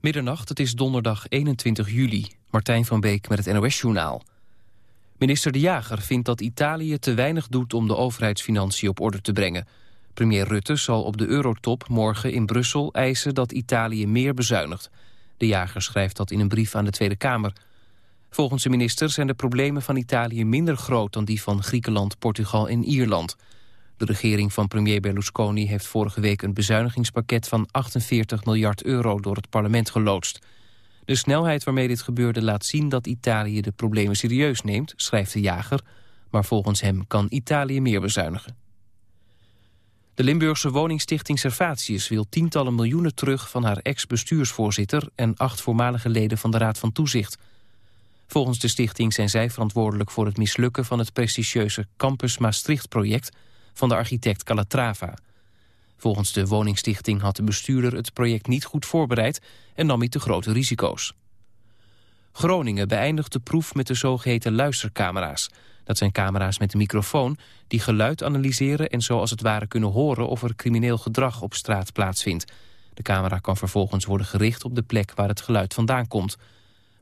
Middernacht, het is donderdag 21 juli. Martijn van Beek met het NOS-journaal. Minister De Jager vindt dat Italië te weinig doet om de overheidsfinanciën op orde te brengen. Premier Rutte zal op de Eurotop morgen in Brussel eisen dat Italië meer bezuinigt. De Jager schrijft dat in een brief aan de Tweede Kamer. Volgens de minister zijn de problemen van Italië minder groot dan die van Griekenland, Portugal en Ierland. De regering van premier Berlusconi heeft vorige week een bezuinigingspakket van 48 miljard euro door het parlement geloodst. De snelheid waarmee dit gebeurde laat zien dat Italië de problemen serieus neemt, schrijft de jager, maar volgens hem kan Italië meer bezuinigen. De Limburgse woningstichting Servatius wil tientallen miljoenen terug van haar ex-bestuursvoorzitter en acht voormalige leden van de Raad van Toezicht. Volgens de stichting zijn zij verantwoordelijk voor het mislukken van het prestigieuze Campus Maastricht-project van de architect Calatrava. Volgens de woningstichting had de bestuurder het project niet goed voorbereid en nam hij te grote risico's. Groningen beëindigt de proef met de zogeheten luistercamera's. Dat zijn camera's met een microfoon die geluid analyseren... en zo als het ware kunnen horen of er crimineel gedrag op straat plaatsvindt. De camera kan vervolgens worden gericht op de plek waar het geluid vandaan komt.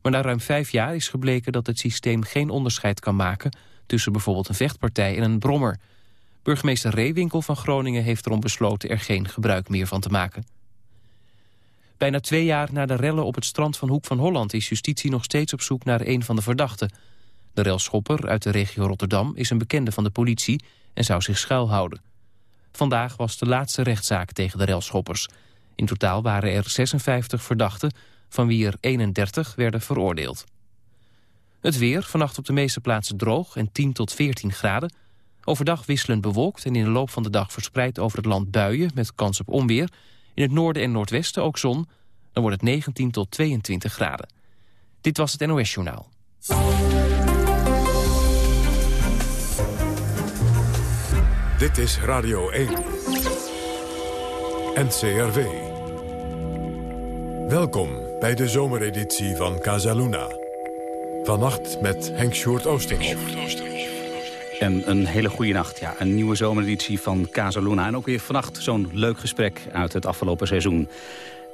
Maar na ruim vijf jaar is gebleken dat het systeem geen onderscheid kan maken... tussen bijvoorbeeld een vechtpartij en een brommer... Burgemeester Reewinkel van Groningen heeft erom besloten er geen gebruik meer van te maken. Bijna twee jaar na de rellen op het strand van Hoek van Holland... is justitie nog steeds op zoek naar een van de verdachten. De relschopper uit de regio Rotterdam is een bekende van de politie... en zou zich schuilhouden. Vandaag was de laatste rechtszaak tegen de relschoppers. In totaal waren er 56 verdachten, van wie er 31 werden veroordeeld. Het weer, vannacht op de meeste plaatsen droog en 10 tot 14 graden... Overdag wisselend bewolkt en in de loop van de dag verspreid over het land buien met kans op onweer. In het noorden en noordwesten ook zon. Dan wordt het 19 tot 22 graden. Dit was het NOS Journaal. Dit is Radio 1. NCRV. Welkom bij de zomereditie van Casaluna. Vannacht met Henk Sjoerd Oosterhoff. En een hele goede nacht. Ja, een nieuwe zomereditie van Casa Luna. En ook weer vannacht zo'n leuk gesprek uit het afgelopen seizoen.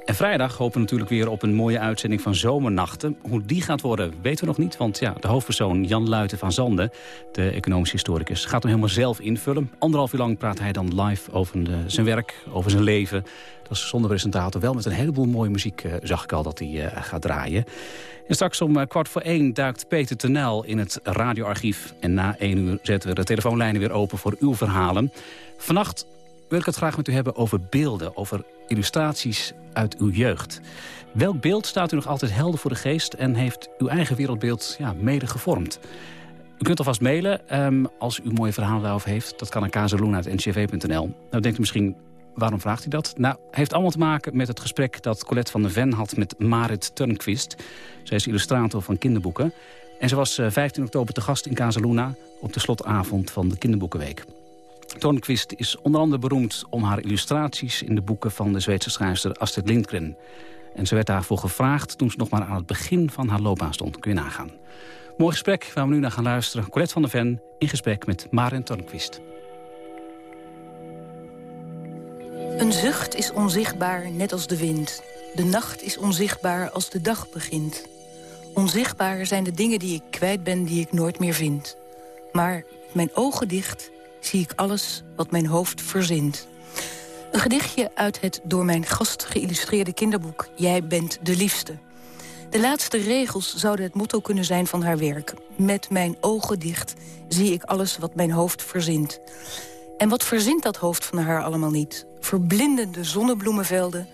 En vrijdag hopen we natuurlijk weer op een mooie uitzending van Zomernachten. Hoe die gaat worden, weten we nog niet. Want ja, de hoofdpersoon Jan Luiten van Zanden, de economisch historicus... gaat hem helemaal zelf invullen. Anderhalf uur lang praat hij dan live over de, zijn werk, over zijn leven. Zonder presentator wel met een heleboel mooie muziek, uh, zag ik al, dat hij uh, gaat draaien. En straks om uh, kwart voor één duikt Peter Tenel in het radioarchief. En na één uur zetten we de telefoonlijnen weer open voor uw verhalen. Vannacht wil ik het graag met u hebben over beelden, over illustraties uit uw jeugd. Welk beeld staat u nog altijd helder voor de geest... en heeft uw eigen wereldbeeld ja, mede gevormd? U kunt alvast mailen um, als u mooie verhalen daarover heeft. Dat kan naar kazeloen.ncv.nl. Nou denkt u misschien, waarom vraagt u dat? Nou, heeft allemaal te maken met het gesprek dat Colette van der Ven had met Marit Turnquist. Zij is illustrator van kinderboeken. En ze was 15 eh, oktober te gast in Casaluna op de slotavond van de Kinderboekenweek. Tornquist is onder andere beroemd om haar illustraties... in de boeken van de Zweedse schrijfster Astrid Lindgren. En ze werd daarvoor gevraagd toen ze nog maar aan het begin van haar loopbaan stond. Kun je nagaan. Mooi gesprek waar we nu naar gaan luisteren. Colette van der Ven in gesprek met Maren Tornquist. Een zucht is onzichtbaar, net als de wind. De nacht is onzichtbaar als de dag begint. Onzichtbaar zijn de dingen die ik kwijt ben, die ik nooit meer vind. Maar mijn ogen dicht zie ik alles wat mijn hoofd verzint. Een gedichtje uit het door mijn gast geïllustreerde kinderboek... Jij bent de liefste. De laatste regels zouden het motto kunnen zijn van haar werk. Met mijn ogen dicht zie ik alles wat mijn hoofd verzint. En wat verzint dat hoofd van haar allemaal niet? Verblindende zonnebloemenvelden...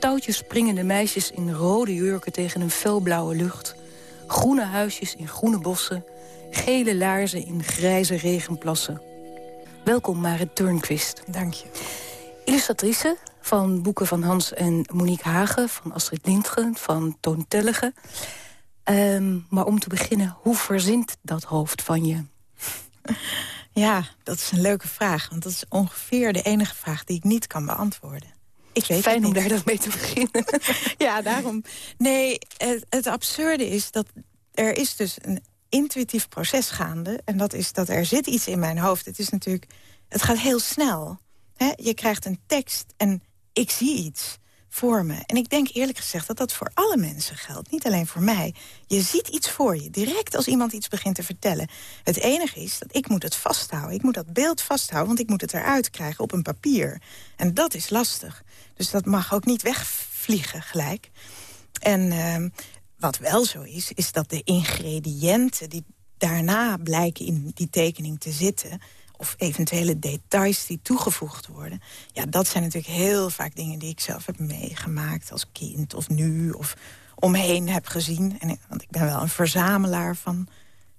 touwtjes springende meisjes in rode jurken tegen een felblauwe lucht... groene huisjes in groene bossen... gele laarzen in grijze regenplassen... Welkom Marit Turnquist. Dank je. Illustratrice van boeken van Hans en Monique Hagen... van Astrid Lindgren, van Toon Tellige. Ehm, maar om te beginnen, hoe verzint dat hoofd van je? Ja, dat is een leuke vraag. Want dat is ongeveer de enige vraag die ik niet kan beantwoorden. Ik weet Fijn om daar dan mee te beginnen. ja, daarom. Nee, het, het absurde is dat er is dus een intuïtief proces gaande. En dat is dat er zit iets in mijn hoofd. Het is natuurlijk, het gaat heel snel. Je krijgt een tekst en ik zie iets. Voor. En ik denk eerlijk gezegd dat dat voor alle mensen geldt. Niet alleen voor mij. Je ziet iets voor je, direct als iemand iets begint te vertellen. Het enige is dat ik moet het vasthouden. Ik moet dat beeld vasthouden, want ik moet het eruit krijgen op een papier. En dat is lastig. Dus dat mag ook niet wegvliegen gelijk. En uh, wat wel zo is, is dat de ingrediënten... die daarna blijken in die tekening te zitten of eventuele details die toegevoegd worden... ja, dat zijn natuurlijk heel vaak dingen die ik zelf heb meegemaakt als kind of nu... of omheen heb gezien. En, want ik ben wel een verzamelaar van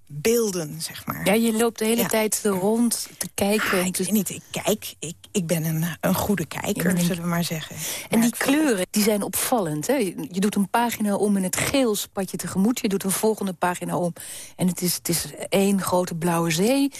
beelden, zeg maar. Ja, je loopt de hele tijd rond te kijken. Ah, ik weet niet, ik kijk. Ik, ik ben een, een goede kijker, zullen we maar zeggen. En die kleuren, die zijn opvallend. Hè? Je doet een pagina om in het geel spat je tegemoet. Je doet een volgende pagina om en het is, het is één grote blauwe zee.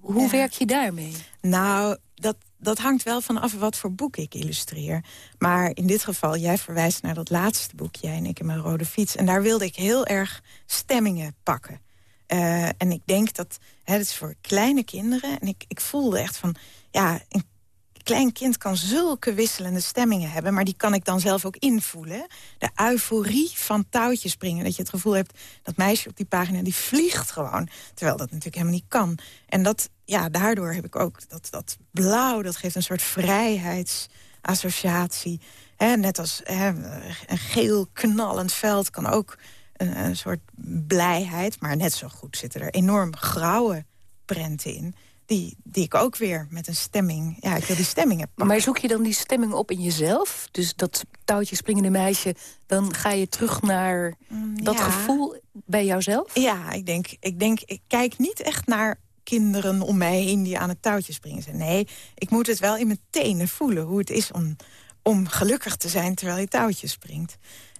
Hoe werk je daarmee? Nou, dat, dat hangt wel van af wat voor boek ik illustreer. Maar in dit geval, jij verwijst naar dat laatste boek... Jij en ik in mijn rode fiets. En daar wilde ik heel erg stemmingen pakken. Uh, en ik denk dat, hè, het is voor kleine kinderen... en ik, ik voelde echt van, ja, een klein kind kan zulke wisselende stemmingen hebben... maar die kan ik dan zelf ook invoelen. De euforie van touwtjes springen. Dat je het gevoel hebt, dat meisje op die pagina... die vliegt gewoon, terwijl dat natuurlijk helemaal niet kan. En dat, ja, daardoor heb ik ook dat, dat blauw... dat geeft een soort vrijheidsassociatie. Hè, net als een geel knallend veld kan ook een, een soort blijheid. Maar net zo goed zitten er enorm grauwe prenten in die, die ik ook weer met een stemming... Ja, ik wil die stemming hebben. Maar zoek je dan die stemming op in jezelf? Dus dat touwtje springende meisje... dan ga je terug naar mm, dat gevoel bij jouzelf? Ja, ik denk, ik denk... Ik kijk niet echt naar kinderen om mij heen die aan het touwtje springen zijn. Nee, ik moet het wel in mijn tenen voelen hoe het is om, om gelukkig te zijn terwijl je touwtje springt.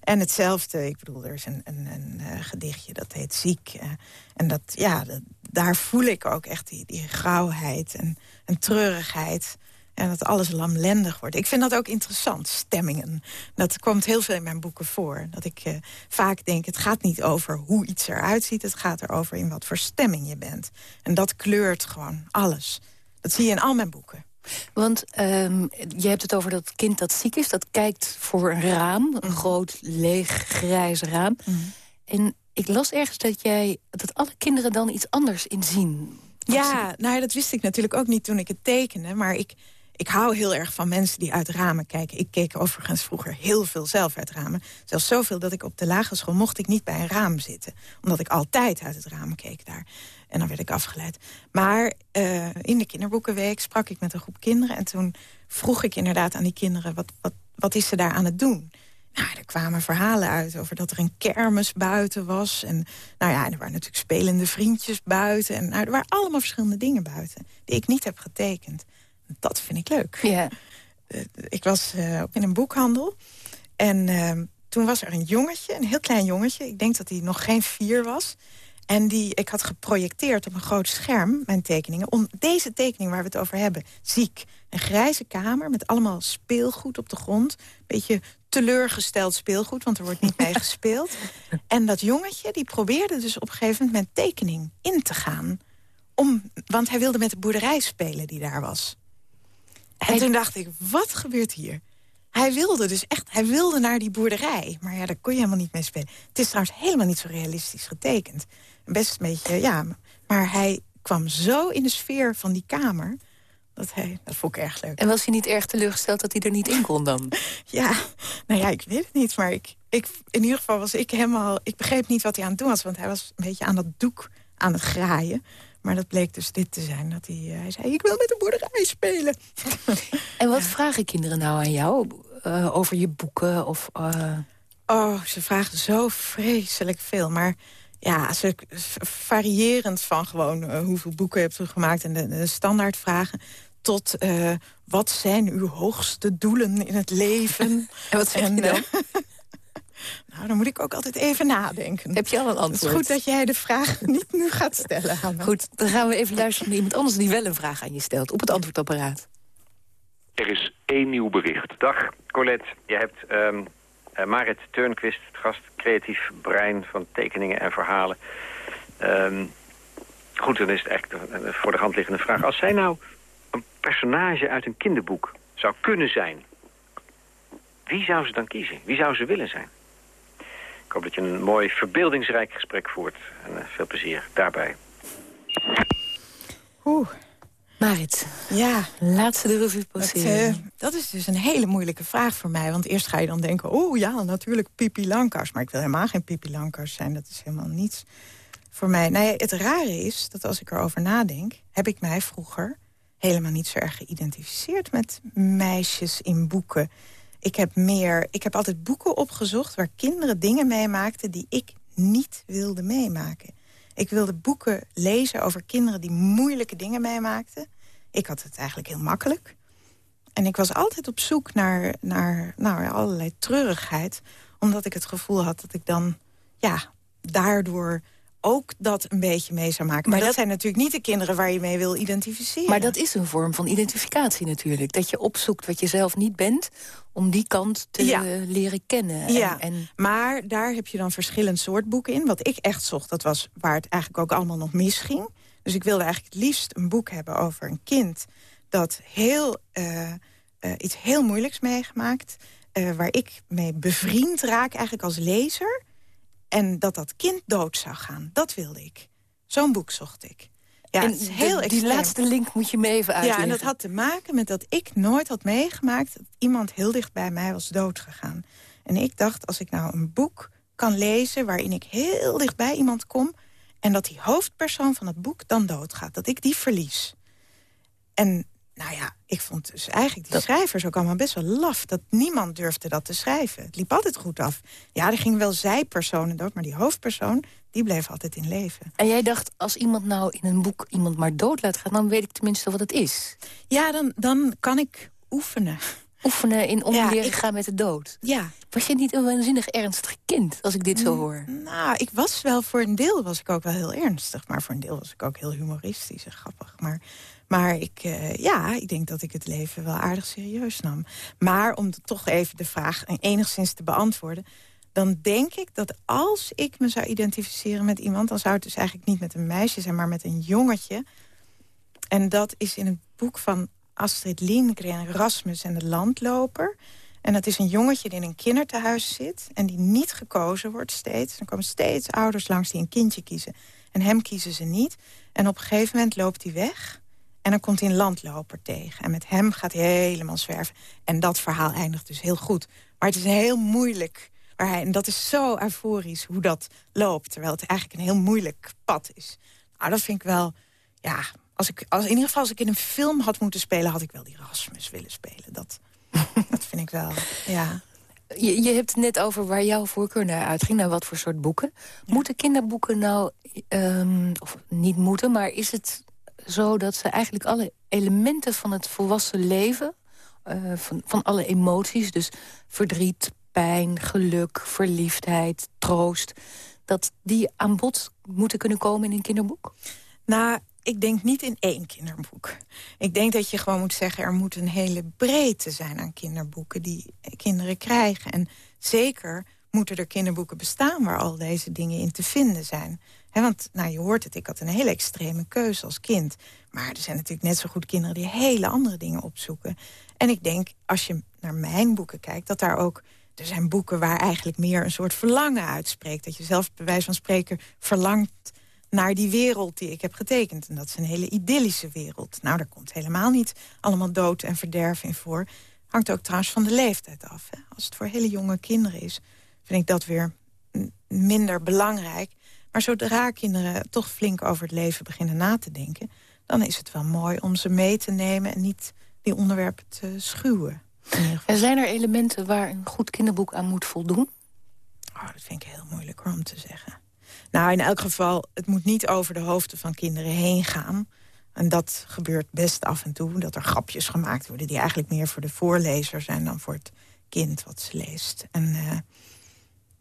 En hetzelfde, ik bedoel, er is een, een, een uh, gedichtje dat heet Ziek. Uh, en dat, ja, daar voel ik ook echt die, die grauwheid en, en treurigheid. En dat alles lamlendig wordt. Ik vind dat ook interessant, stemmingen. Dat komt heel veel in mijn boeken voor. Dat ik uh, vaak denk, het gaat niet over hoe iets eruit ziet. Het gaat erover in wat voor stemming je bent. En dat kleurt gewoon alles. Dat zie je in al mijn boeken. Want um, je hebt het over dat kind dat ziek is. Dat kijkt voor een raam, een mhm. groot, leeg, grijs raam. Mhm. En ik las ergens dat, jij, dat alle kinderen dan iets anders in zien. Ja, nou, dat wist ik natuurlijk ook niet toen ik het tekende. Maar ik, ik hou heel erg van mensen die uit ramen kijken. Ik keek overigens vroeger heel veel zelf uit ramen. Zelfs zoveel dat ik op de lagere school mocht ik niet bij een raam zitten. Omdat ik altijd uit het raam keek daar. En dan werd ik afgeleid. Maar uh, in de kinderboekenweek sprak ik met een groep kinderen. En toen vroeg ik inderdaad aan die kinderen... wat, wat, wat is ze daar aan het doen? Nou, er kwamen verhalen uit over dat er een kermis buiten was. En nou ja, er waren natuurlijk spelende vriendjes buiten. En nou, er waren allemaal verschillende dingen buiten. Die ik niet heb getekend. Dat vind ik leuk. Ja. Uh, ik was uh, ook in een boekhandel. En uh, toen was er een jongetje, een heel klein jongetje. Ik denk dat hij nog geen vier was. En die ik had geprojecteerd op een groot scherm, mijn tekeningen. Om deze tekening waar we het over hebben, ziek. Een grijze kamer met allemaal speelgoed op de grond. Beetje teleurgesteld speelgoed, want er wordt niet mee gespeeld. En dat jongetje die probeerde dus op een gegeven moment mijn tekening in te gaan. Om, want hij wilde met de boerderij spelen die daar was. En toen dacht ik, wat gebeurt hier? Hij wilde dus echt, hij wilde naar die boerderij. Maar ja, daar kon je helemaal niet mee spelen. Het is trouwens helemaal niet zo realistisch getekend best een beetje, ja. Maar hij kwam zo in de sfeer van die kamer... Dat, hij, dat vond ik erg leuk. En was hij niet erg teleurgesteld dat hij er niet in kon dan? ja, nou ja, ik weet het niet. Maar ik, ik, in ieder geval was ik helemaal... Ik begreep niet wat hij aan het doen was. Want hij was een beetje aan dat doek aan het graaien. Maar dat bleek dus dit te zijn. Dat hij, uh, hij zei, ik wil met de boerderij spelen. en wat vragen kinderen nou aan jou? Uh, over je boeken? Of, uh... Oh, ze vragen zo vreselijk veel. Maar ja, ze, variërend van gewoon uh, hoeveel boeken hebt u gemaakt... en de, de standaardvragen tot wat zijn uw hoogste doelen in het leven? en wat zeg je dan? Nou, dan moet ik ook altijd even nadenken. Heb je al een antwoord? Het is goed dat jij de vraag niet nu gaat stellen, Hanna. Goed, dan gaan we even luisteren naar iemand anders... die wel een vraag aan je stelt, op het antwoordapparaat. Er is één nieuw bericht. Dag, Colette. Je hebt um, Marit Turnquist, het gast creatief brein van tekeningen en verhalen. Um, goed, dan is het eigenlijk een voor de hand liggende vraag. Als zij nou een personage uit een kinderboek zou kunnen zijn... wie zou ze dan kiezen? Wie zou ze willen zijn? Ik hoop dat je een mooi verbeeldingsrijk gesprek voert. En uh, veel plezier daarbij. Oeh. Marit, ja. laatste de revue passeren. Dat, uh, dat is dus een hele moeilijke vraag voor mij. Want eerst ga je dan denken, oh ja, natuurlijk Pipi Lankers. Maar ik wil helemaal geen Pipi Lankers zijn. Dat is helemaal niets voor mij. Nee, het rare is dat als ik erover nadenk... heb ik mij vroeger helemaal niet zo erg geïdentificeerd... met meisjes in boeken. Ik heb, meer, ik heb altijd boeken opgezocht waar kinderen dingen meemaakten... die ik niet wilde meemaken. Ik wilde boeken lezen over kinderen die moeilijke dingen meemaakten. Ik had het eigenlijk heel makkelijk. En ik was altijd op zoek naar, naar nou, allerlei treurigheid. Omdat ik het gevoel had dat ik dan ja, daardoor ook dat een beetje mee zou maken. Maar, dat, zijn natuurlijk niet de kinderen waar je mee wil identificeren. Maar dat is een vorm van identificatie natuurlijk. Dat je opzoekt wat je zelf niet bent... om die kant te leren kennen. Ja, en... maar daar heb je dan verschillend soort boeken in. Wat ik echt zocht, dat was waar het eigenlijk ook allemaal nog misging. Dus ik wilde eigenlijk het liefst een boek hebben over een kind... dat heel, uh, uh, iets heel moeilijks meegemaakt... Uh, waar ik mee bevriend raak eigenlijk als lezer... En dat dat kind dood zou gaan, dat wilde ik. Zo'n boek zocht ik. Ja, en heel die laatste link moet je me even uitleggen. Ja, en dat had te maken met dat ik nooit had meegemaakt... dat iemand heel dicht bij mij was doodgegaan. En ik dacht, als ik nou een boek kan lezen... waarin ik heel dicht bij iemand kom... en dat die hoofdpersoon van het boek dan doodgaat. Dat ik die verlies. En nou ja, ik vond dus eigenlijk die schrijvers ook allemaal best wel laf. Dat niemand durfde dat te schrijven. Het liep altijd goed af. Ja, er gingen wel zijpersonen dood, maar die hoofdpersoon... die bleef altijd in leven. En jij dacht, als iemand nou in een boek iemand maar dood laat gaan... dan weet ik tenminste wat het is. Ja, dan, dan kan ik oefenen. Oefenen in om ja, leren gaan met de dood. Ja. Was je niet een waanzinnig ernstig kind, als ik dit zo hoor? Nou, ik was wel, voor een deel was ik ook wel heel ernstig. Maar voor een deel was ik ook heel humoristisch en grappig. Maar maar ik, uh, ja, ik denk dat ik het leven wel aardig serieus nam. Maar om toch even de vraag enigszins te beantwoorden... dan denk ik dat als ik me zou identificeren met iemand... dan zou het dus eigenlijk niet met een meisje zijn, maar met een jongetje. En dat is in het boek van Astrid Lindgren, Rasmus en de landloper... En dat is een jongetje die in een kinderthuis zit... en die niet gekozen wordt steeds. Er komen steeds ouders langs die een kindje kiezen. En hem kiezen ze niet. En op een gegeven moment loopt hij weg. En dan komt hij een landloper tegen. En met hem gaat hij helemaal zwerven. En dat verhaal eindigt dus heel goed. Maar het is heel moeilijk. Waar hij, en dat is zo euforisch hoe dat loopt. Terwijl het eigenlijk een heel moeilijk pad is. Nou, dat vind ik wel... Ja, als ik, als, in ieder geval als ik in een film had moeten spelen... had ik wel die Rasmus willen spelen. Dat, dat vind ik wel, ja. Je, je hebt het net over waar jouw voorkeur naar uitging. Naar wat voor soort boeken. Moeten kinderboeken nou... Um, of niet moeten, maar is het zo dat ze eigenlijk alle elementen van het volwassen leven... Uh, van, van alle emoties, dus verdriet, pijn, geluk, verliefdheid, troost... dat die aan bod moeten kunnen komen in een kinderboek? Nou, ik denk niet in één kinderboek. Ik denk dat je gewoon moet zeggen... er moet een hele breedte zijn aan kinderboeken die kinderen krijgen. En zeker moeten er kinderboeken bestaan waar al deze dingen in te vinden zijn want nou, je hoort het, ik had een hele extreme keuze als kind. Maar er zijn natuurlijk net zo goed kinderen die hele andere dingen opzoeken. En ik denk, als je naar mijn boeken kijkt, dat daar ook... Er zijn boeken waar eigenlijk meer een soort verlangen uitspreekt. Dat je zelf bij wijze van spreken verlangt naar die wereld die ik heb getekend. En dat is een hele idyllische wereld. Nou, daar komt helemaal niet allemaal dood en verderf in voor. Hangt ook trouwens van de leeftijd af. Hè? Als het voor hele jonge kinderen is, vind ik dat weer minder belangrijk. Maar zodra kinderen toch flink over het leven beginnen na te denken... dan is het wel mooi om ze mee te nemen en niet die onderwerpen te schuwen. Er zijn er elementen waar een goed kinderboek aan moet voldoen? Oh, dat vind ik heel moeilijk om te zeggen. Nou, in elk geval, het moet niet over de hoofden van kinderen heen gaan. En dat gebeurt best af en toe, dat er grapjes gemaakt worden... die eigenlijk meer voor de voorlezer zijn dan voor het kind wat ze leest. En uh,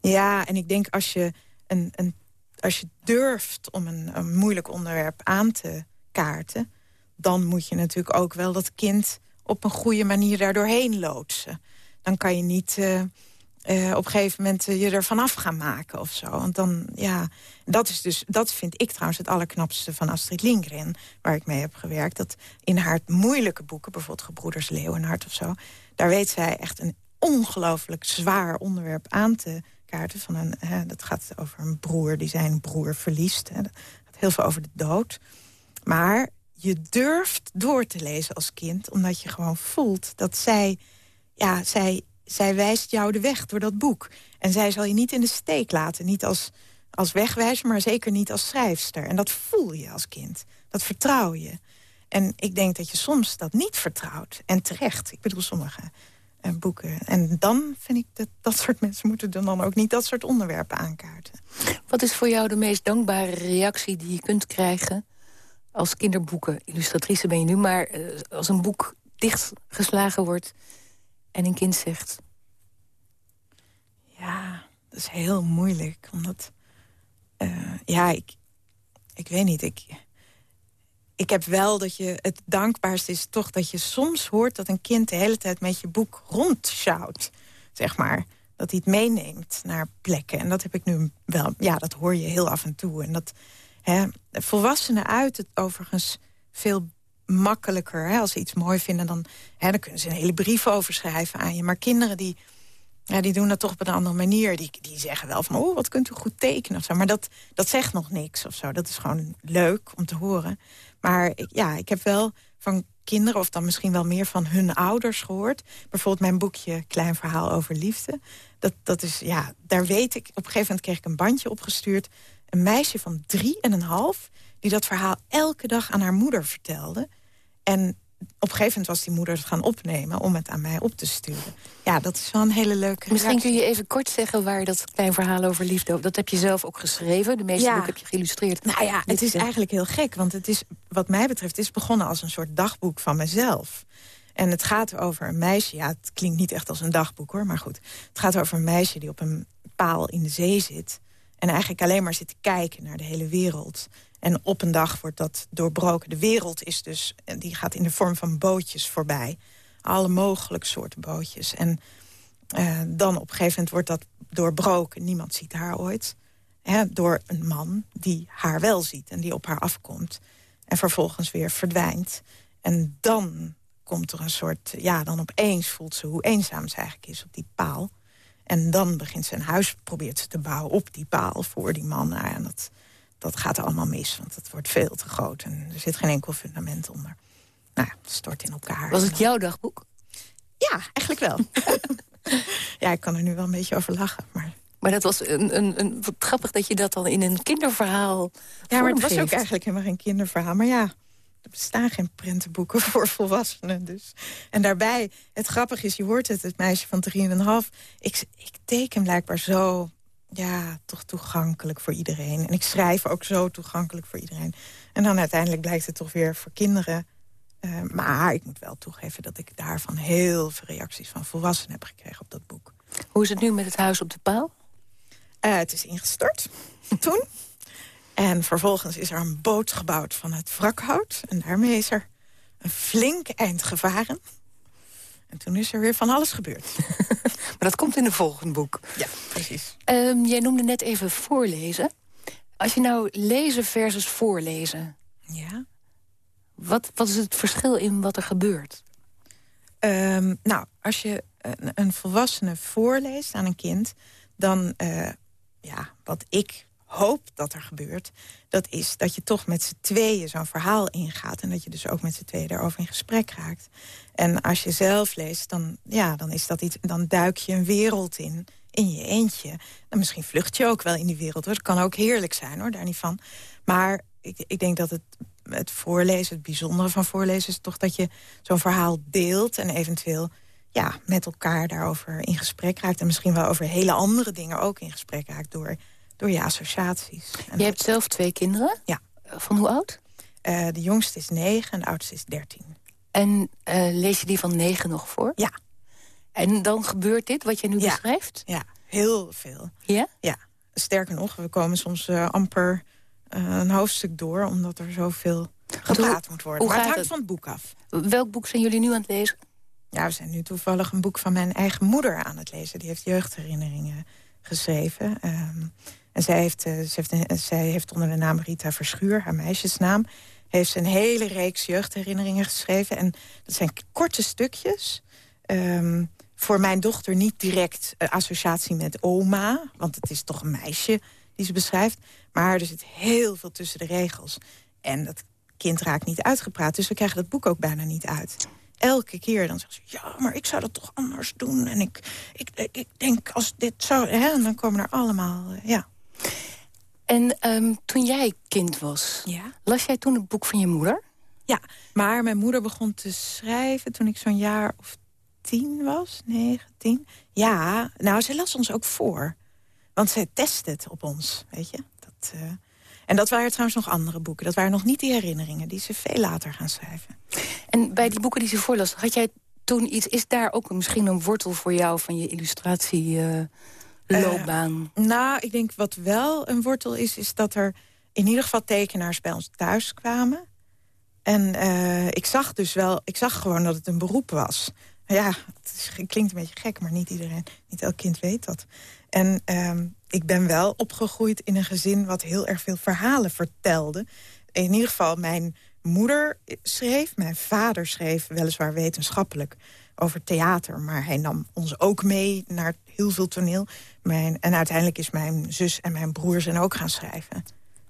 ja, en ik denk als je een, een als je durft om een, moeilijk onderwerp aan te kaarten... dan moet je natuurlijk ook wel dat kind op een goede manier daardoorheen loodsen. Dan kan je niet uh, uh, op een gegeven moment uh, je ervan af gaan maken of zo. Want dan, ja, dat, is dus, dat vind ik trouwens het allerknapste van Astrid Lindgren... waar ik mee heb gewerkt. Dat in haar moeilijke boeken, bijvoorbeeld Gebroeders Leeuwenhart of zo... daar weet zij echt een ongelooflijk zwaar onderwerp aan te kaarten. Van een, hè, dat gaat over een broer die zijn broer verliest. Hè. Gaat heel veel over de dood. Maar je durft door te lezen als kind... omdat je gewoon voelt dat zij... Ja, zij, zij wijst jou de weg door dat boek. En zij zal je niet in de steek laten. Niet als, als wegwijzer, maar zeker niet als schrijfster. En dat voel je als kind. Dat vertrouw je. En ik denk dat je soms dat niet vertrouwt. En terecht. Ik bedoel, sommige boeken. En dan vind ik dat dat soort mensen moeten dan ook niet dat soort onderwerpen aankaarten. Wat is voor jou de meest dankbare reactie die je kunt krijgen... als kinderboeken, illustratrice ben je nu... maar uh, als een boek dichtgeslagen wordt en een kind zegt... Ja, dat is heel moeilijk, omdat... Uh, ja, ik, ik weet niet, ik ik heb wel dat je het dankbaarste is toch dat je soms hoort... dat een kind de hele tijd met je boek rondshout, zeg maar. Dat hij het meeneemt naar plekken. En dat heb ik nu wel, ja, dat hoor je heel af en toe. En dat hè, volwassenen uit het overigens veel makkelijker. Hè, als ze iets mooi vinden, dan, hè, dan kunnen ze een hele brief over schrijven aan je. Maar kinderen die, ja, die doen dat toch op een andere manier. Die, die zeggen wel van, oh, wat kunt u goed tekenen of zo. Maar dat, dat zegt nog niks of zo. Dat is gewoon leuk om te horen. Maar ja, ik heb wel van kinderen, of dan misschien wel meer van hun ouders gehoord. Bijvoorbeeld mijn boekje Klein Verhaal over Liefde. Dat, dat is, ja, daar weet ik, op een gegeven moment kreeg ik een bandje opgestuurd. Een meisje van drie en een half, die dat verhaal elke dag aan haar moeder vertelde. En op een gegeven moment was die moeder het gaan opnemen... om het aan mij op te sturen. Ja, dat is wel een hele leuke Misschien kun je even kort zeggen waar dat klein verhaal over liefde... dat heb je zelf ook geschreven, de meeste boeken heb je geïllustreerd. Nou ja, het is eigenlijk heel gek, want het is, wat mij betreft... is begonnen als een soort dagboek van mezelf. En het gaat over een meisje, ja, het klinkt niet echt als een dagboek hoor... maar goed, het gaat over een meisje die op een paal in de zee zit... en eigenlijk alleen maar zit te kijken naar de hele wereld... En op een dag wordt dat doorbroken. De wereld is dus, die gaat in de vorm van bootjes voorbij. Alle mogelijke soorten bootjes. En uh, dan op een gegeven moment wordt dat doorbroken. Niemand ziet haar ooit. Hè, door een man die haar wel ziet en die op haar afkomt. En vervolgens weer verdwijnt. En dan komt er een soort... Ja, dan opeens voelt ze hoe eenzaam ze eigenlijk is op die paal. En dan begint ze een huis, probeert ze te bouwen op die paal voor die man. Nou, en dat dat gaat allemaal mis, want het wordt veel te groot. En er zit geen enkel fundament onder. Nou, het stort in elkaar. Was het jouw dagboek? Ja, eigenlijk wel. ja, ik kan er nu wel een beetje over lachen, maar... Maar dat was een, een, een, wat grappig dat je dat dan in een kinderverhaal Ja, maar het was ook eigenlijk helemaal geen kinderverhaal. Maar ja, er bestaan geen prentenboeken voor volwassenen. Dus. En daarbij, het grappige is, je hoort het, het meisje van 3,5. Ik, ik teken blijkbaar zo ja, toch toegankelijk voor iedereen. En ik schrijf ook zo toegankelijk voor iedereen. En dan uiteindelijk blijkt het toch weer voor kinderen. Uh, maar ik moet wel toegeven dat ik daarvan heel veel reacties van volwassenen heb gekregen op dat boek. Hoe is het nu met het huis op de paal? Uh, het is ingestort toen. En vervolgens is er een boot gebouwd van het wrakhout. En daarmee is er een flink eind gevaren. En toen is er weer van alles gebeurd. maar dat komt in de volgende boek. Ja, precies. Um, jij noemde net even voorlezen. Als je nou lezen versus voorlezen... Ja. Wat, wat is het verschil in wat er gebeurt? Um, nou, als je een, een, volwassene voorleest aan een kind... dan, uh, ja, wat ik hoop dat er gebeurt... dat is dat je toch met z'n tweeën zo'n verhaal ingaat... en dat je dus ook met z'n tweeën daarover in gesprek raakt. En als je zelf leest, dan, ja, dan, is dat iets, dan duik je een wereld in, in je eentje. En misschien vlucht je ook wel in die wereld. Hoor. Dat kan ook heerlijk zijn, hoor, daar niet van. Maar ik, ik denk dat het, het voorlezen, het bijzondere van voorlezen... is toch dat je zo'n verhaal deelt en eventueel ja, met elkaar daarover in gesprek raakt. En misschien wel over hele andere dingen ook in gesprek raakt... door door je associaties. je hebt zelf twee kinderen? Ja. Van hoe oud? Uh, de jongste is negen en de oudste is dertien. En uh, lees je die van negen nog voor? Ja. En dan gebeurt dit, wat je nu ja. beschrijft? Ja, heel veel. Ja? Ja. Sterker nog, we komen soms uh, amper een hoofdstuk door... omdat er zoveel gepraat moet worden. Hoe maar het hangt het van het boek af. Welk boek zijn jullie nu aan het lezen? Ja, we zijn nu toevallig een boek van mijn eigen moeder aan het lezen. Die heeft jeugdherinneringen geschreven. Um, en zij heeft, uh, ze heeft, zij heeft onder de naam Rita Verschuur, haar meisjesnaam... heeft een hele reeks jeugdherinneringen geschreven. En dat zijn korte stukjes um, voor mijn dochter niet direct uh, associatie met oma. Want het is toch een meisje die ze beschrijft. Maar er zit heel veel tussen de regels. En dat kind raakt niet uitgepraat. Dus we krijgen dat boek ook bijna niet uit. Elke keer dan zegt ze, ja, maar ik zou dat toch anders doen. En ik, ik, ik denk als dit zou... Hè, dan komen er allemaal, uh, ja. En um, toen jij kind was, ja? las jij toen het boek van je moeder? Ja, maar mijn moeder begon te schrijven toen ik zo'n jaar of tien was, negen, tien. Ja, nou, ze las ons ook voor. Want zij testte het op ons, weet je. Dat, uh, en dat waren trouwens nog andere boeken. Dat waren nog niet die herinneringen die ze veel later gaan schrijven. En bij die boeken die ze voorlas, had jij toen iets... is daar ook misschien een wortel voor jou van je illustratieloopbaan? Uh, uh, nou, ik denk wat wel een wortel is... is dat er in ieder geval tekenaars bij ons thuis kwamen. En uh, ik zag dus wel, ik zag gewoon dat het een beroep was. Ja, het, is, het klinkt een beetje gek, maar niet iedereen, niet elk kind weet dat. En uh, ik ben wel opgegroeid in een gezin wat heel erg veel verhalen vertelde. In ieder geval, mijn moeder schreef, mijn vader schreef weliswaar wetenschappelijk over theater. Maar hij nam ons ook mee naar heel veel toneel. Mijn, en uiteindelijk is mijn zus en mijn broer zijn ook gaan schrijven.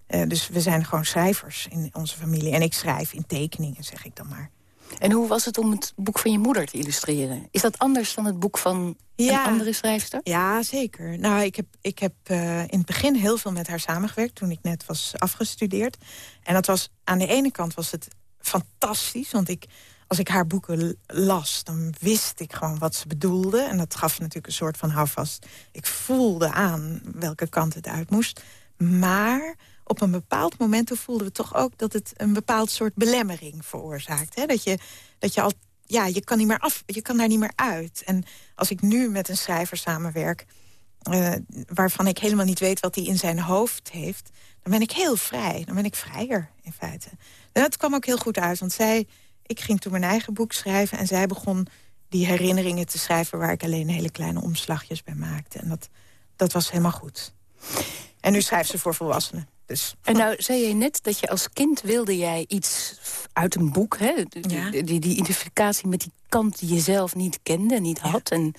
Uh, dus we zijn gewoon schrijvers in onze familie. En ik schrijf in tekeningen, zeg ik dan maar. En hoe was het om het boek van je moeder te illustreren? Is dat anders dan het boek van ja. een andere schrijfster? Ja, zeker. Nou, ik heb, ik heb uh, in het begin heel veel met haar samengewerkt... toen ik net was afgestudeerd. En dat was, aan de ene kant was het fantastisch... want ik, als ik haar boeken las, dan wist ik gewoon wat ze bedoelde. En dat gaf natuurlijk een soort van houvast. Ik voelde aan welke kant het uit moest. Maar op een bepaald moment voelden we toch ook... dat het een bepaald soort belemmering veroorzaakt. Hè? Dat, je, dat je al... Ja, je kan, niet meer af, je kan daar niet meer uit. En als ik nu met een schrijver samenwerk... Uh, waarvan ik helemaal niet weet wat hij in zijn hoofd heeft... dan ben ik heel vrij. Dan ben ik vrijer, in feite. En dat kwam ook heel goed uit, want zij... Ik ging toen mijn eigen boek schrijven en zij begon die herinneringen te schrijven... waar ik alleen hele kleine omslagjes bij maakte. En dat, dat was helemaal goed. En nu schrijft ze voor volwassenen. Dus. En nou zei je net dat je als kind wilde jij iets uit een boek... Hè? Ja. Die, die, identificatie met die kant die je zelf niet kende, niet ja. had. En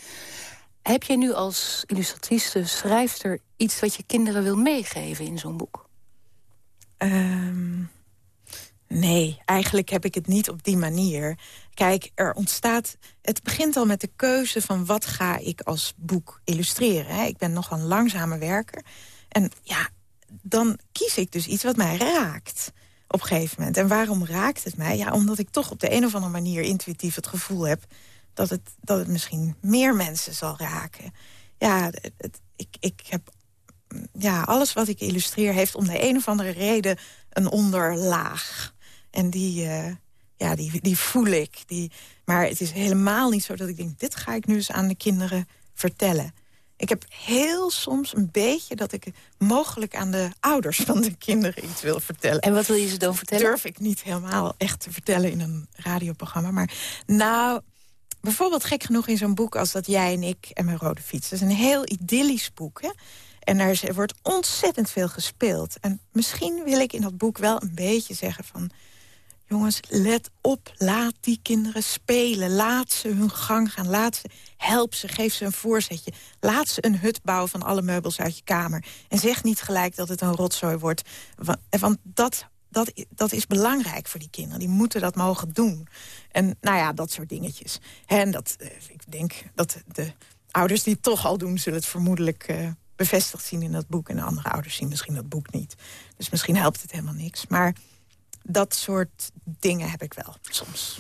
heb je nu als illustratrice, schrijfster... iets wat je kinderen wil meegeven in zo'n boek? Um, nee, eigenlijk heb ik het niet op die manier. Kijk, er ontstaat... Het begint al met de keuze van wat ga ik als boek illustreren. Hè? Ik ben nog een langzame werker... En ja, dan kies ik dus iets wat mij raakt op een gegeven moment. En waarom raakt het mij? Ja, omdat ik toch op de een of andere manier intuïtief het gevoel heb... dat het, dat het misschien meer mensen zal raken. Ja, ik, ik heb... Ja, alles wat ik illustreer heeft om de een of andere reden een onderlaag. En die, uh, ja, die, die voel ik. Die, maar het is helemaal niet zo dat ik denk... dit ga ik nu eens aan de kinderen vertellen. Ik heb heel soms een beetje dat ik mogelijk aan de ouders van de kinderen iets wil vertellen. En wat wil je ze dan vertellen? Durf ik niet helemaal echt te vertellen in een radioprogramma. Maar nou, bijvoorbeeld gek genoeg in zo'n boek als dat Jij en ik en mijn rode fiets. Dat is een heel idyllisch boek, hè? En daar wordt ontzettend veel gespeeld. En misschien wil ik in dat boek wel een beetje zeggen van... Jongens, let op, laat die kinderen spelen. Laat ze hun gang gaan, laat ze, help ze, geef ze een voorzetje. Laat ze een hut bouwen van alle meubels uit je kamer. En zeg niet gelijk dat het een rotzooi wordt. Want dat, dat, dat is belangrijk voor die kinderen. Die moeten dat mogen doen. En nou ja, dat soort dingetjes. En dat, eh, ik denk dat de ouders die het toch al doen... zullen het vermoedelijk uh, bevestigd zien in dat boek. En de andere ouders zien misschien dat boek niet. Dus misschien helpt het helemaal niks. Maar dat soort dingen heb ik wel soms.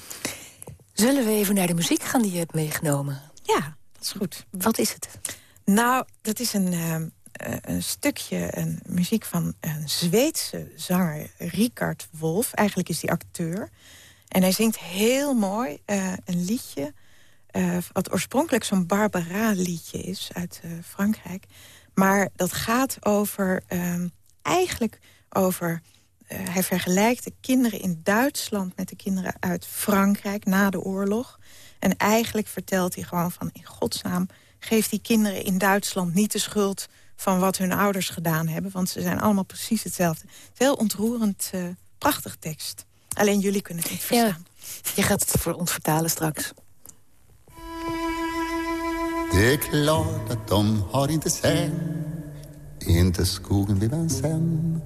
Zullen we even naar de muziek gaan die je hebt meegenomen? Ja, dat is goed. Wat is het? Nou, dat is een, uh, een stukje een muziek van een Zweedse zanger, Richard Wolf. Eigenlijk is hij acteur. En hij zingt heel mooi uh, een liedje... Uh, wat oorspronkelijk zo'n Barbara-liedje is uit Frankrijk. Maar dat gaat over... Eigenlijk over hij vergelijkt de kinderen in Duitsland met de kinderen uit Frankrijk na de oorlog. En eigenlijk vertelt hij gewoon van in godsnaam... geeft die kinderen in Duitsland niet de schuld van wat hun ouders gedaan hebben. Want ze zijn allemaal precies hetzelfde. Heel ontroerend, uh, prachtig tekst. Alleen jullie kunnen het niet verstaan. Ja, je gaat het voor ons vertalen straks. Det är klart att de har inte sen Inte skogen vid Vincennes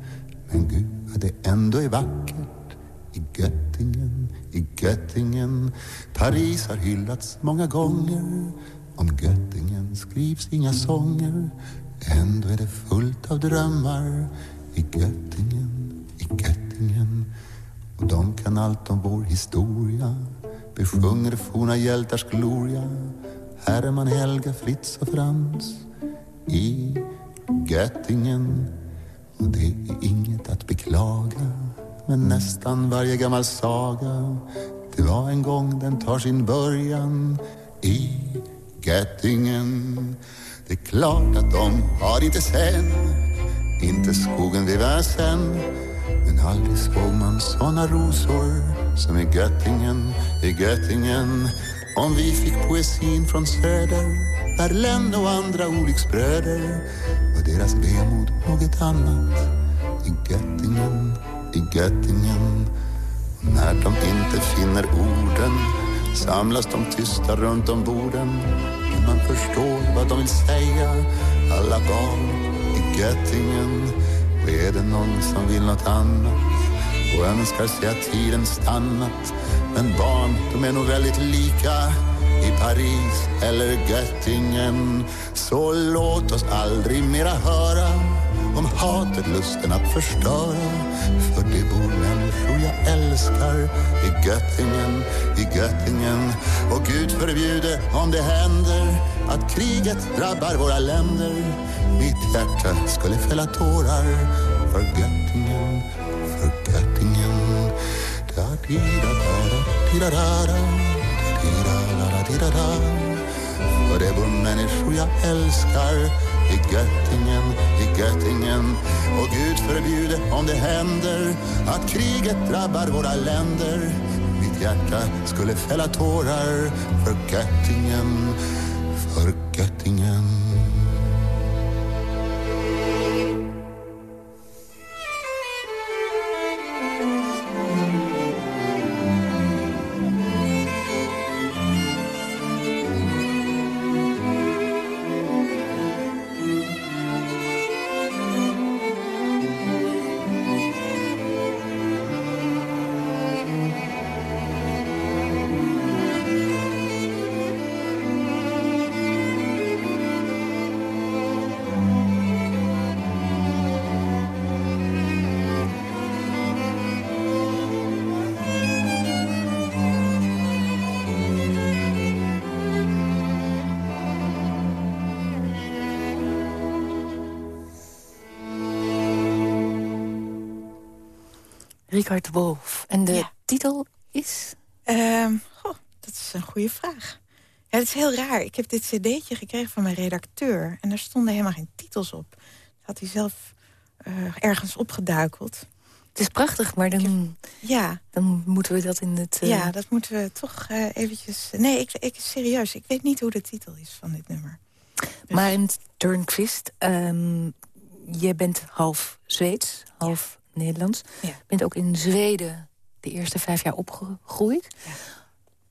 Men gud vad det ändå är vackert I Göttingen, i Göttingen. Paris har hyllats många gånger. Om Göttingen skrivs inga sånger Ändå är det fullt av drömmar. I Göttingen, i Göttingen. Och de kan allt om vår historia. Besjunger forna hjältars gloria. Herman, Helga, Fritz och Frans. I Göttingen. Och det är inget att beklaga men nästan varje gammal saga. Det var en gång den tar sin början i Göttingen. Det är klart att de har inte sen, inte skogen vid väsen. Men aldrig såg man såna rosor som i Göttingen, i Göttingen om vi fick poesin från söder Verlaine och andra olycksbröder var deras vemod något annat i Göttingen, i Göttingen. Och när de inte finner orden samlas de tysta runt om borden. Men man förstår vad de vill säga alla barn i Göttingen och är det någon som vill något annat? Och önskar sig att tiden stannat men barn, de är nog väldigt lika i Paris eller Göttingen. Så låt oss aldrig mera höra om hatet, lusten att förstöra. För det bor människor jag älskar i Göttingen, i Göttingen. Och Gud förbjude om det händer att kriget drabbar våra länder. Mitt hjärta skulle fälla tårar för Göttingen, för för det bor människor jag älskar i Göttingen, i Göttingen. Och Gud förbjude om det händer att kriget drabbar våra länder. Mitt hjärta skulle fälla tårar för Göttingen, för Göttingen. Richard Wolf. En de titel is? Um, dat is een goede vraag. Ja, het is heel raar. Ik heb dit cd'tje gekregen van mijn redacteur. En daar stonden helemaal geen titels op. Dat had hij zelf uh, ergens opgeduikeld. Het is prachtig, maar dan, ja. dan moeten we dat in het... Uh... Ja, dat moeten we toch uh, eventjes... Nee, ik, ik, serieus, ik weet niet hoe de titel is van dit nummer. Dus... Maar in Turnquist, um, je bent half Zweeds, half Nederlands. Ja. bent ook in Zweden de eerste vijf jaar opgegroeid. Ja.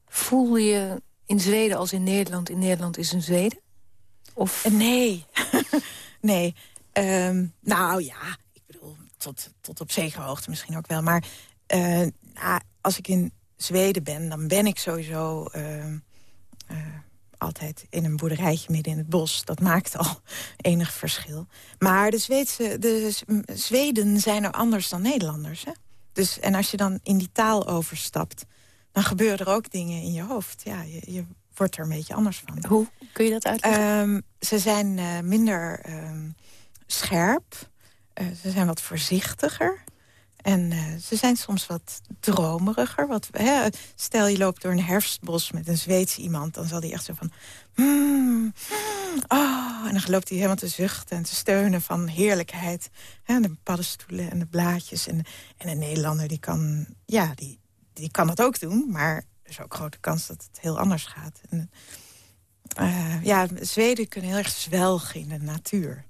Voel je in Zweden als in Nederland, in Nederland is een Zweden? Of... Eh, nee. nee. Um, nou ja, ik bedoel, tot, tot op zekere hoogte misschien ook wel. Maar uh, nou, als ik in Zweden ben, dan ben ik sowieso... Uh, altijd in een boerderijtje midden in het bos. Dat maakt al enig verschil. Maar de, Zweedse, de Zweden zijn er anders dan Nederlanders. Hè? Dus, en als je dan in die taal overstapt... dan gebeuren er ook dingen in je hoofd. Ja, je, je wordt er een beetje anders van. Hoe kun je dat uitleggen? Um, ze zijn uh, minder um, scherp. Uh, ze zijn wat voorzichtiger. En uh, ze zijn soms wat dromeriger. Wat, hè, stel je loopt door een herfstbos met een Zweedse iemand... dan zal hij echt zo van... Mm, oh, en dan loopt hij helemaal te zuchten en te steunen van heerlijkheid. Hè, de paddenstoelen en de blaadjes. En, en een Nederlander die kan, ja, die, die kan dat ook doen. Maar er is ook grote kans dat het heel anders gaat. En, uh, ja, Zweden kunnen heel erg zwelgen in de natuur.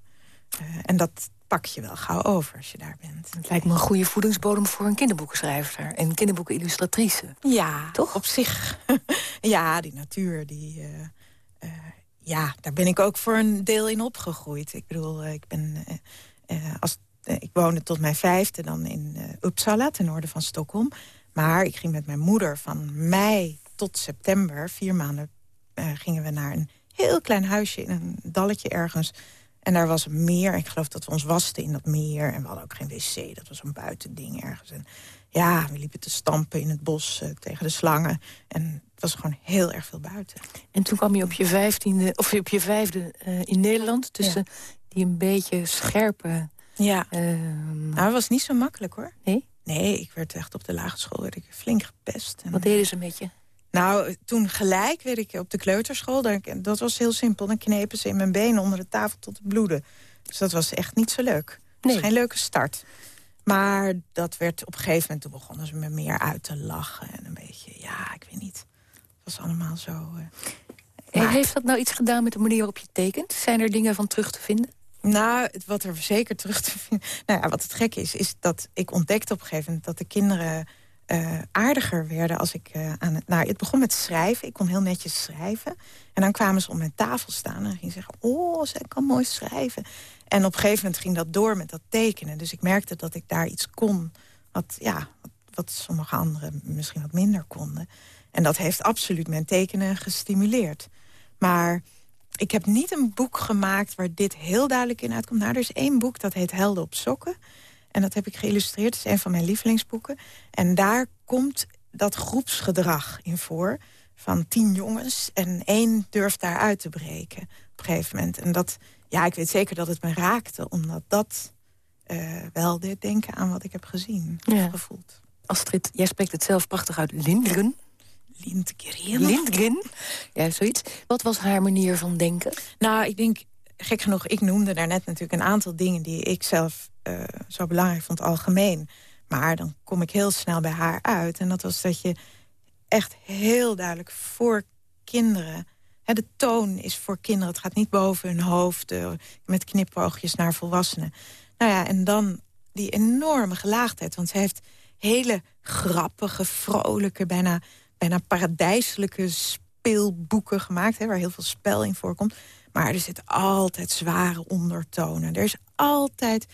Uh, en dat, pak je wel gauw over als je daar bent. Het lijkt me een goede voedingsbodem voor een kinderboekenschrijver... en kinderboekenillustratrice. Ja, toch? op zich. ja, die natuur, die, uh, uh, ja, daar ben ik ook voor een deel in opgegroeid. Ik bedoel, ik ben... als, ik woonde tot mijn vijfde dan in Uppsala, ten noorden van Stockholm. Maar ik ging met mijn moeder van mei tot september, vier maanden, gingen we naar een heel klein huisje in een dalletje ergens. En daar was een meer. Ik geloof dat we ons wasten in dat meer. En we hadden ook geen wc. Dat was een buitending ergens. En ja, we liepen te stampen in het bos uh, tegen de slangen. En het was gewoon heel erg veel buiten. En toen kwam je op je vijftiende, of op je vijfde uh, in Nederland. Tussen die een beetje scherpe... Ja, uh, nou, dat was niet zo makkelijk hoor. Nee? Nee, ik werd echt op de lagere school werd ik flink gepest. En, Wat deden ze met je? Nou, toen gelijk werd ik op de kleuterschool. Dat was heel simpel. Dan knepen ze in mijn benen onder de tafel tot het bloeden. Dus dat was echt niet zo leuk. Nee. geen leuke start. Maar dat werd op een gegeven moment... toen begonnen ze me meer uit te lachen. En een beetje, ja, ik weet niet. Het was allemaal zo... Uh, Heeft dat nou iets gedaan met de manier waarop je tekent? Zijn er dingen van terug te vinden? Nou, wat er zeker terug te vinden... Nou ja, wat het gek is, is dat ik ontdekte op een gegeven moment... dat de kinderen uh, aardiger werden als ik uh, aan het... Nou, het begon met schrijven. Ik kon heel netjes schrijven. En dan kwamen ze om mijn tafel staan en gingen zeggen... oh, zij kan mooi schrijven. En op een gegeven moment ging dat door met dat tekenen. Dus ik merkte dat ik daar iets kon... wat, ja, wat sommige anderen misschien wat minder konden. En dat heeft absoluut mijn tekenen gestimuleerd. Maar ik heb niet een boek gemaakt waar dit heel duidelijk in uitkomt. Nou, er is één boek dat heet Helden op sokken... En dat heb ik geïllustreerd. Het is een van mijn lievelingsboeken. En daar komt dat groepsgedrag in voor. Van tien jongens. En één durft daar uit te breken. Op een gegeven moment. En dat, ja, ik weet zeker dat het me raakte. Omdat dat uh, wel dit denken aan wat ik heb gezien. Ja. Gevoeld. Astrid, jij spreekt het zelf prachtig uit. Lindgren. Lindgren. Lindgren. Ja, zoiets. Wat was haar manier van denken? Nou, ik denk, gek genoeg, ik noemde daarnet natuurlijk een aantal dingen... die ik zelf uh, zo belangrijk vond algemeen. Maar dan kom ik heel snel bij haar uit. En dat was dat je echt heel duidelijk voor kinderen... Hè, de toon is voor kinderen. Het gaat niet boven hun hoofd uh, met knipoogjes naar volwassenen. Nou ja, en dan die enorme gelaagdheid. Want ze heeft hele grappige, vrolijke, bijna, bijna paradijselijke speelboeken gemaakt... Hè, waar heel veel spel in voorkomt. Maar er zitten altijd zware ondertonen. Er is altijd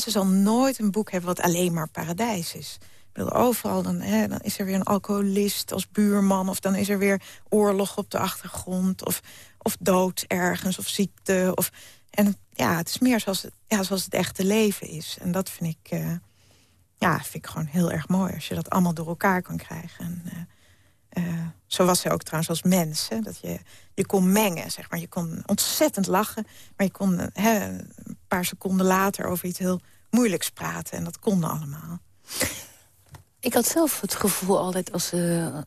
ze zal nooit een boek hebben wat alleen maar paradijs is. Bedoel, overal dan, dan is er weer een alcoholist als buurman... of dan is er weer oorlog op de achtergrond... of, of dood ergens, of ziekte. Of, en ja, het is meer zoals het, ja, zoals het echte leven is. En dat vind ik, uh, ja, vind ik gewoon heel erg mooi... als je dat allemaal door elkaar kan krijgen. En, uh, uh, zo was zij ook trouwens als mens. Hè, dat je, je kon mengen, zeg maar. Je kon ontzettend lachen, maar je kon hè, paar seconden later over iets heel moeilijks praten. En dat konden allemaal. Ik had zelf het gevoel altijd als, uh,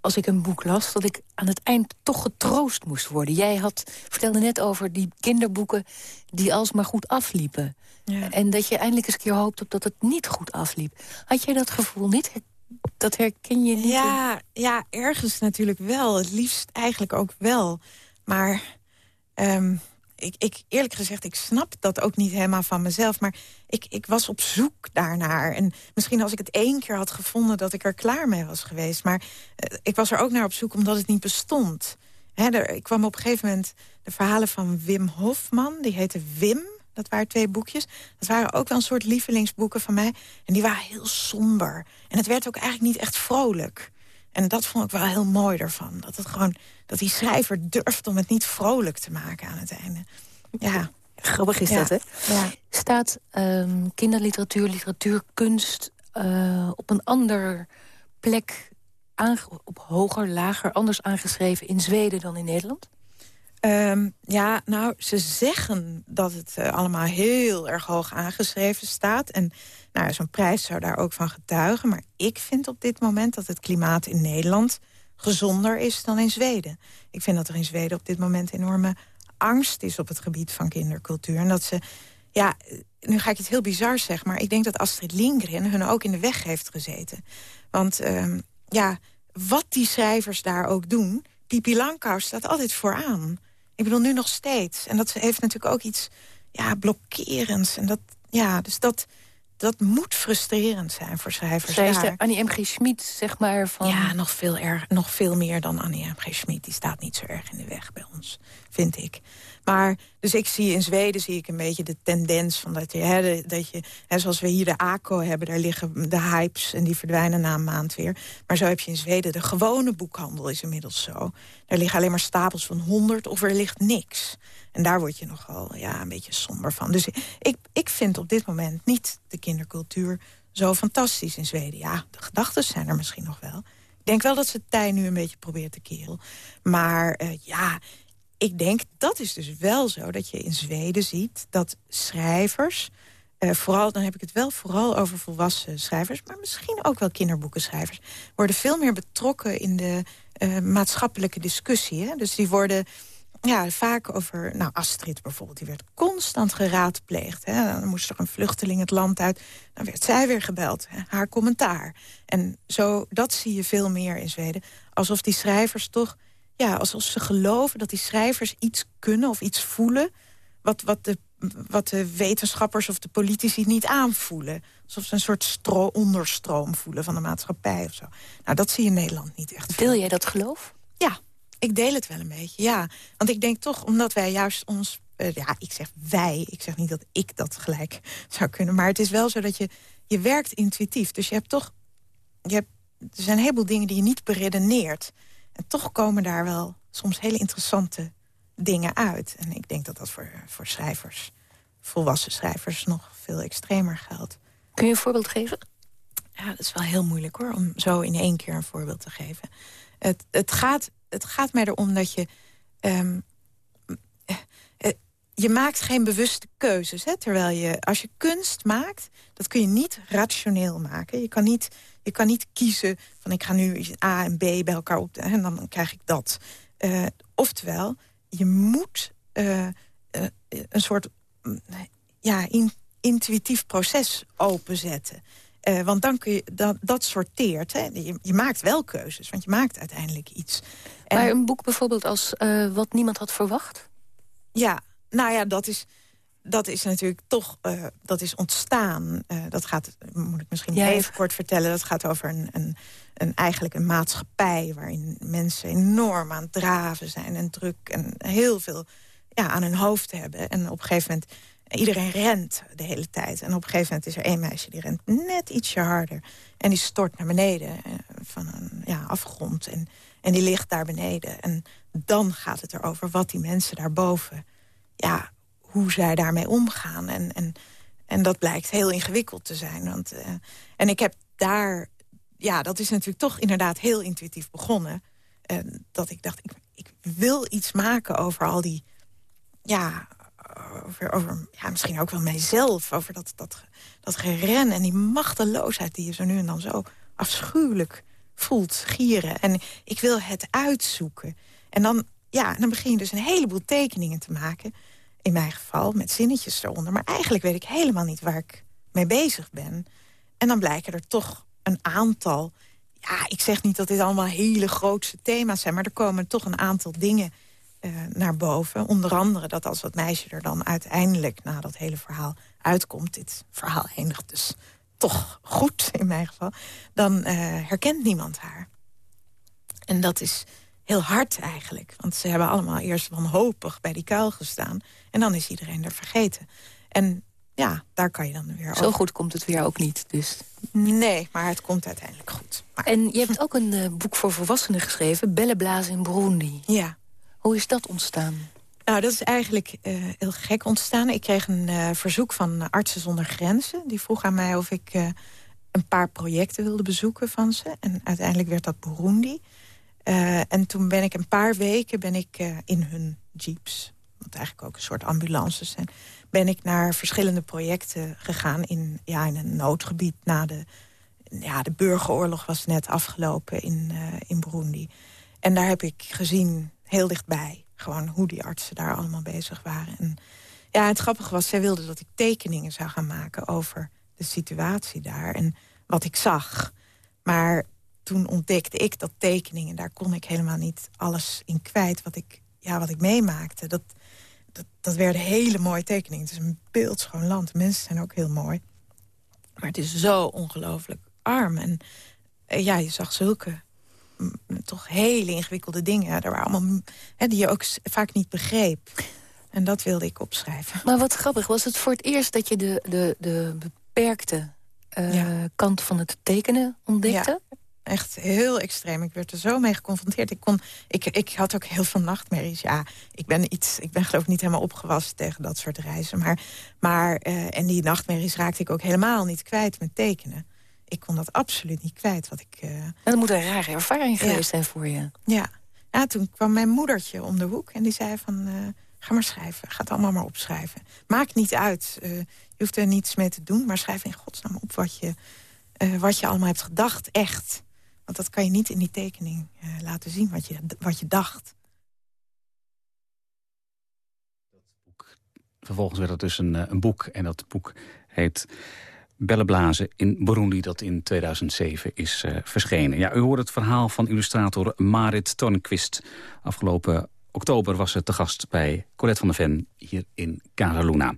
als ik een boek las... dat ik aan het eind toch getroost moest worden. Jij had, vertelde net over die kinderboeken die alsmaar goed afliepen. Ja. En dat je eindelijk eens een keer hoopt op dat het niet goed afliep. Had jij dat gevoel niet? Dat herken je niet? Ja, ja ergens natuurlijk wel. Het liefst eigenlijk ook wel. Maar... Um, ik, ik, eerlijk gezegd, ik snap dat ook niet helemaal van mezelf. Maar ik, ik was op zoek daarnaar. En misschien als ik het één keer had gevonden... dat ik er klaar mee was geweest. Maar uh, ik was er ook naar op zoek omdat het niet bestond. Hè, er, ik kwam op een gegeven moment de verhalen van Wim Hofman. Die heette Wim. Dat waren twee boekjes. Dat waren ook wel een soort lievelingsboeken van mij. En die waren heel somber. En het werd ook eigenlijk niet echt vrolijk. En dat vond ik wel heel mooi ervan. Dat, het gewoon, dat die schrijver durft om het niet vrolijk te maken aan het einde. Ja. Grappig is dat, hè? Ja. Staat um, kinderliteratuur, literatuurkunst... Uh, op een ander plek, op hoger, lager, anders aangeschreven in Zweden dan in Nederland? Um, ja, nou, ze zeggen dat het uh, allemaal heel erg hoog aangeschreven staat. En nou, zo'n prijs zou daar ook van getuigen. Maar ik vind op dit moment dat het klimaat in Nederland gezonder is dan in Zweden. Ik vind dat er in Zweden op dit moment enorme angst is op het gebied van kindercultuur. En dat ze, ja, nu ga ik het heel bizar zeggen... maar ik denk dat Astrid Lindgren hun ook in de weg heeft gezeten. Want um, ja, wat die schrijvers daar ook doen... Pipi Langkous staat altijd vooraan. Ik bedoel, nu nog steeds. En dat heeft natuurlijk ook iets ja, blokkerends. En dat, ja, dus dat, dat moet frustrerend zijn voor schrijvers. Zij is de Annie M. G. Schmid, zeg maar, van... Ja, nog veel, erg, nog veel meer dan Annie M. G. Schmid. Die staat niet zo erg in de weg bij ons, vind ik. Maar, dus ik zie in Zweden zie ik een beetje de tendens van dat je, hè, dat je hè, zoals we hier de ACO hebben, daar liggen de hypes en die verdwijnen na een maand weer. Maar zo heb je in Zweden de gewone boekhandel is inmiddels zo. Daar liggen alleen maar stapels van honderd of er ligt niks. En daar word je nogal ja, een beetje somber van. Dus ik, ik vind op dit moment niet de kindercultuur zo fantastisch in Zweden. Ja, de gedachten zijn er misschien nog wel. Ik denk wel dat ze het tij nu een beetje probeert te keren. Maar uh, ja, ik denk, dat is dus wel zo dat je in Zweden ziet... dat schrijvers, uh, vooral, dan heb ik het wel vooral over volwassen schrijvers... maar misschien ook wel kinderboekenschrijvers... worden veel meer betrokken in de uh, maatschappelijke discussie. Hè? Dus die worden ja, vaak over... Nou, Astrid bijvoorbeeld, die werd constant geraadpleegd. Hè? Dan moest er een vluchteling het land uit. Dan werd zij weer gebeld, hè? haar commentaar. En zo, dat zie je veel meer in Zweden. Alsof die schrijvers toch ja, alsof ze geloven dat die schrijvers iets kunnen of iets voelen... wat, wat, de, wat de wetenschappers of de politici niet aanvoelen. Alsof ze een soort stro onderstroom voelen van de maatschappij of zo. Nou, dat zie je in Nederland niet echt. Deel jij dat geloof? Ja, ik deel het wel een beetje, ja. Want ik denk toch, omdat wij juist ons... Uh, ja, ik zeg wij, ik zeg niet dat ik dat gelijk zou kunnen... maar het is wel zo dat je, je werkt intuïtief. Dus je hebt toch... Je hebt, er zijn een heleboel dingen die je niet beredeneert... En toch komen daar wel soms hele interessante dingen uit. En ik denk dat dat voor, voor schrijvers, volwassen schrijvers, nog veel extremer geldt. Kun je een voorbeeld geven? Ja, dat is wel heel moeilijk hoor, om zo in één keer een voorbeeld te geven. Het, het, gaat, het gaat mij erom dat je... Um, je maakt geen bewuste keuzes. Hè? Terwijl je, als je kunst maakt, dat kun je niet rationeel maken. Je kan niet, je kan niet kiezen van ik ga nu A en B bij elkaar op en dan krijg ik dat. Uh, oftewel, je moet uh, uh, een soort mm, ja, in, intuïtief proces openzetten. want dan kun je dat, dat sorteert. Hè? Je, je, maakt wel keuzes, want je maakt uiteindelijk iets. Maar een boek bijvoorbeeld als Wat niemand had verwacht? Ja, nou ja, dat is, dat is natuurlijk toch uh, dat is ontstaan. Uh, dat gaat, moet ik misschien even kort vertellen... dat gaat over een, een, een, eigenlijk een maatschappij... waarin mensen enorm aan het draven zijn en druk... en heel veel ja, aan hun hoofd hebben. En op een gegeven moment... Iedereen rent de hele tijd. En op een gegeven moment is er één meisje die rent net ietsje harder. En die stort naar beneden uh, van een ja, afgrond. En, en die ligt daar beneden. En dan gaat het erover wat die mensen daarboven ja, hoe zij daarmee omgaan. En, en, en dat blijkt heel ingewikkeld te zijn. Want, uh, en ik heb daar... Ja, dat is natuurlijk toch inderdaad heel intuïtief begonnen. Dat ik dacht, ik, ik wil iets maken over al die... Ja, over, over ja, misschien ook wel mijzelf. Over dat, dat, dat geren en die machteloosheid die je zo nu en dan zo afschuwelijk voelt, gieren. En ik wil het uitzoeken. En dan ja, dan begin je dus een heleboel tekeningen te maken. In mijn geval, met zinnetjes eronder. Maar eigenlijk weet ik helemaal niet waar ik mee bezig ben. En dan blijken er toch een aantal... Ja, ik zeg niet dat dit allemaal hele grootse thema's zijn... maar er komen toch een aantal dingen uh, naar boven. Onder andere dat als dat meisje er dan uiteindelijk... na dat hele verhaal uitkomt... dit verhaal eindigt dus toch goed in mijn geval... dan uh, herkent niemand haar. En dat is heel hard eigenlijk. Want ze hebben allemaal eerst wanhopig bij die kuil gestaan. En dan is iedereen er vergeten. En ja, daar kan je dan weer Zo goed komt het weer ook niet, dus. Nee, maar het komt uiteindelijk goed. Maar... En je hebt ook een uh, boek voor volwassenen geschreven, Bellenblazen in Burundi. Ja. Hoe is dat ontstaan? Nou, dat is eigenlijk uh, heel gek ontstaan. Ik kreeg een uh, verzoek van Artsen zonder Grenzen. Die vroeg aan mij of ik een paar projecten wilde bezoeken van ze. En uiteindelijk werd dat Burundi. Uh, en toen ben ik een paar weken ben ik, uh, in hun jeeps... wat eigenlijk ook een soort ambulances zijn... ben ik naar verschillende projecten gegaan in, ja, in een noodgebied... na de, ja, de burgeroorlog was net afgelopen in, uh, in Burundi. En daar heb ik gezien, heel dichtbij... gewoon hoe die artsen daar allemaal bezig waren. En ja, het grappige was, zij wilden dat ik tekeningen zou gaan maken... over de situatie daar en wat ik zag... Maar toen ontdekte ik dat tekeningen... daar kon ik helemaal niet alles in kwijt wat ik, ja, wat ik meemaakte. Dat, dat, dat werden hele mooie tekeningen. Het is een beeldschoon land. Mensen zijn ook heel mooi. Maar het is zo ongelooflijk arm. En eh, ja, je zag zulke mm, toch hele ingewikkelde dingen. Er waren allemaal hè, die je ook vaak niet begreep. En dat wilde ik opschrijven. Maar wat grappig, was het voor het eerst dat je de, de, de beperkte uh, kant van het tekenen ontdekte? Ja, echt heel extreem. Ik werd er zo mee geconfronteerd. Ik, kon, ik, ik had ook heel veel nachtmerries. Ja, ik ben, iets, ik ben geloof ik niet helemaal opgewassen tegen dat soort reizen. Maar, maar, uh, en die nachtmerries raakte ik ook helemaal niet kwijt met tekenen. Ik kon dat absoluut niet kwijt. Wat ik, uh... dat moet een rare ervaring geweest zijn voor je. Ja. ja, toen kwam mijn moedertje om de hoek en die zei van... Uh, ga maar schrijven, ga het allemaal maar opschrijven. Maakt niet uit, uh, je hoeft er niets mee te doen... maar schrijf in godsnaam op wat je, wat je allemaal hebt gedacht, echt. Want dat kan je niet in die tekening uh, laten zien, wat je, wat je dacht. Vervolgens werd het dus een, een boek. En dat boek heet Bellenblazen in Burundi... dat in 2007 is uh, verschenen. Ja, u hoort het verhaal van illustrator Marit Tornquist. Afgelopen oktober was ze te gast bij Colette van der Ven... hier in Casa Luna.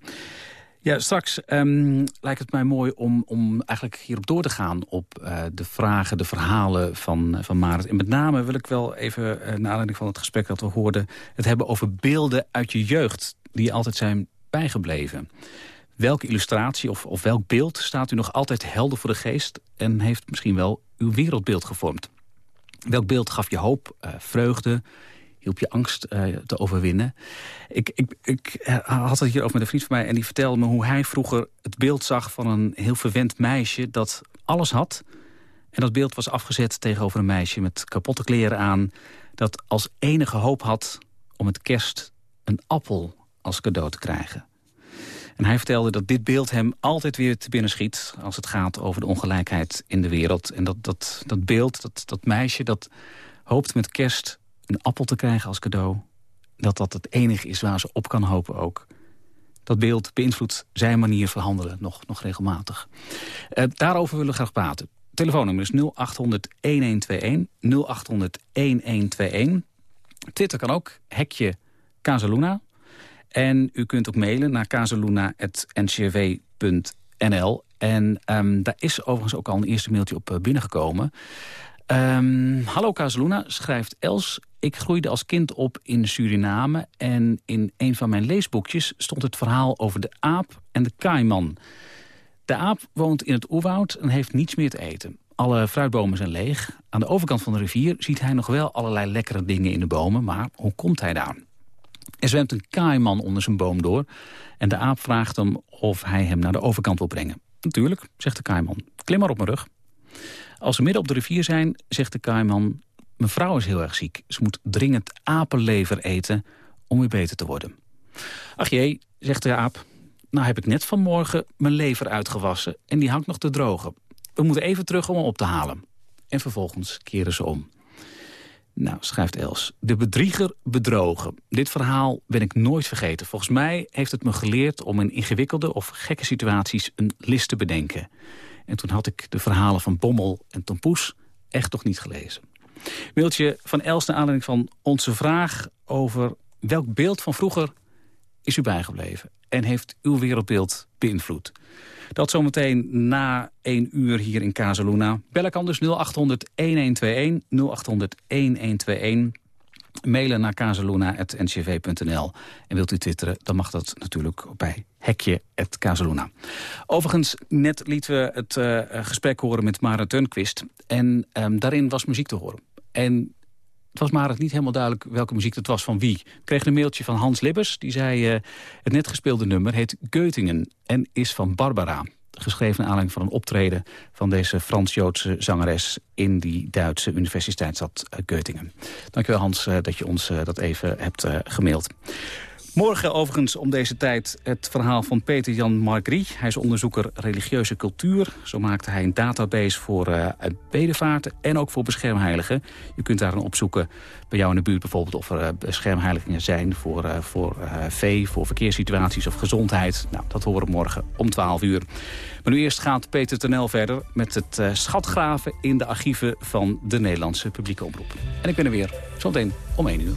Ja, straks um, lijkt het mij mooi om, om eigenlijk hierop door te gaan... op uh, de vragen, de verhalen van, van Marit. En met name wil ik wel even, uh, naar aanleiding van het gesprek dat we hoorden... het hebben over beelden uit je jeugd die altijd zijn bijgebleven. Welke illustratie of, of welk beeld staat u nog altijd helder voor de geest... en heeft misschien wel uw wereldbeeld gevormd? Welk beeld gaf je hoop, vreugde, hielp je angst uh, te overwinnen. Ik, ik, ik eh, had het hier over met een vriend van mij... en die vertelde me hoe hij vroeger het beeld zag van een heel verwend meisje... dat alles had. En dat beeld was afgezet tegenover een meisje met kapotte kleren aan... dat als enige hoop had om het kerst een appel als cadeau te krijgen. En hij vertelde dat dit beeld hem altijd weer te binnen schiet... als het gaat over de ongelijkheid in de wereld. En dat, dat, dat beeld, dat, dat meisje, dat hoopt met kerst een appel te krijgen als cadeau... dat dat het enige is waar ze op kan hopen ook. Dat beeld beïnvloedt zijn manier van handelen nog, nog regelmatig. Uh, daarover willen we graag praten. Telefoonnummer is 0800-1121, 0800-1121. Twitter kan ook, hekje Casaluna. En u kunt ook mailen naar casaluna.ncrw.nl. En um, daar is overigens ook al een eerste mailtje op uh, binnengekomen. Um, hallo Casaluna, schrijft Els. Ik groeide als kind op in Suriname en in een van mijn leesboekjes stond het verhaal over de aap en de kaiman. De aap woont in het oerwoud en heeft niets meer te eten. Alle fruitbomen zijn leeg. Aan de overkant van de rivier ziet hij nog wel allerlei lekkere dingen in de bomen, maar hoe komt hij daar? Er zwemt een kaiman onder zijn boom door en de aap vraagt hem of hij hem naar de overkant wil brengen. Natuurlijk, zegt de kaiman. Klim maar op mijn rug. Als ze midden op de rivier zijn, zegt de kaiman... mijn vrouw is heel erg ziek. Ze moet dringend apenlever eten om weer beter te worden. Ach jee, zegt de aap. Nou heb ik net vanmorgen mijn lever uitgewassen en die hangt nog te drogen. We moeten even terug om hem op te halen. En vervolgens keren ze om. Nou, schrijft Els. De bedrieger bedrogen. Dit verhaal ben ik nooit vergeten. Volgens mij heeft het me geleerd om in ingewikkelde of gekke situaties een list te bedenken. En toen had ik de verhalen van Bommel en Tompoes echt toch niet gelezen. Mailtje van Els naar aanleiding van onze vraag over welk beeld van vroeger is u bijgebleven? En heeft uw wereldbeeld beïnvloed? Dat zometeen na één uur hier in Casaluna. Bellen kan dus 0800 1121 0800 1121 mailen naar casaluna.ncv.nl. En wilt u twitteren, dan mag dat natuurlijk bij hekje Casaluna. Overigens, net lieten we het uh, gesprek horen met Mara Turnquist. En um, daarin was muziek te horen. En het was maar niet helemaal duidelijk welke muziek het was van wie. Ik kreeg een mailtje van Hans Libbers. Die zei, uh, het net gespeelde nummer heet Geutingen en is van Barbara geschreven aanleiding van een optreden... van deze Frans-Joodse zangeres in die Duitse universiteitsstad uh, Göttingen. Dankjewel Hans uh, dat je ons dat even hebt gemaild. Morgen overigens om deze tijd het verhaal van Peter Jan Margrie. Hij is onderzoeker religieuze cultuur. Zo maakte hij een database voor uh, bedevaarten en ook voor beschermheiligen. Je kunt daarin opzoeken bij jou in de buurt bijvoorbeeld... of er uh, beschermheiligingen zijn voor, uh, voor vee, voor verkeerssituaties of gezondheid. Nou, dat horen we morgen om 12 uur. Maar nu eerst gaat Peter Tenel verder met het schatgraven... in de archieven van de Nederlandse publieke omroep. En ik ben er weer zometeen om 1 uur.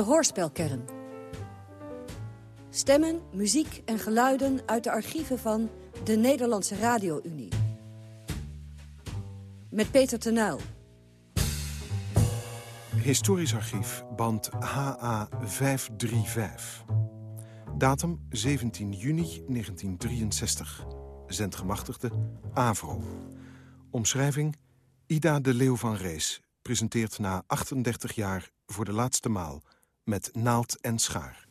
De Hoorspelkern. Stemmen, muziek en geluiden uit de archieven van de Nederlandse Radio-Unie. Met Peter Tenuil. Historisch archief, band HA 535. Datum 17 juni 1963. Zendgemachtigde AVRO. Omschrijving Ida de Leeuw van Rees. Presenteert na 38 jaar voor de laatste maal met naald en schaar.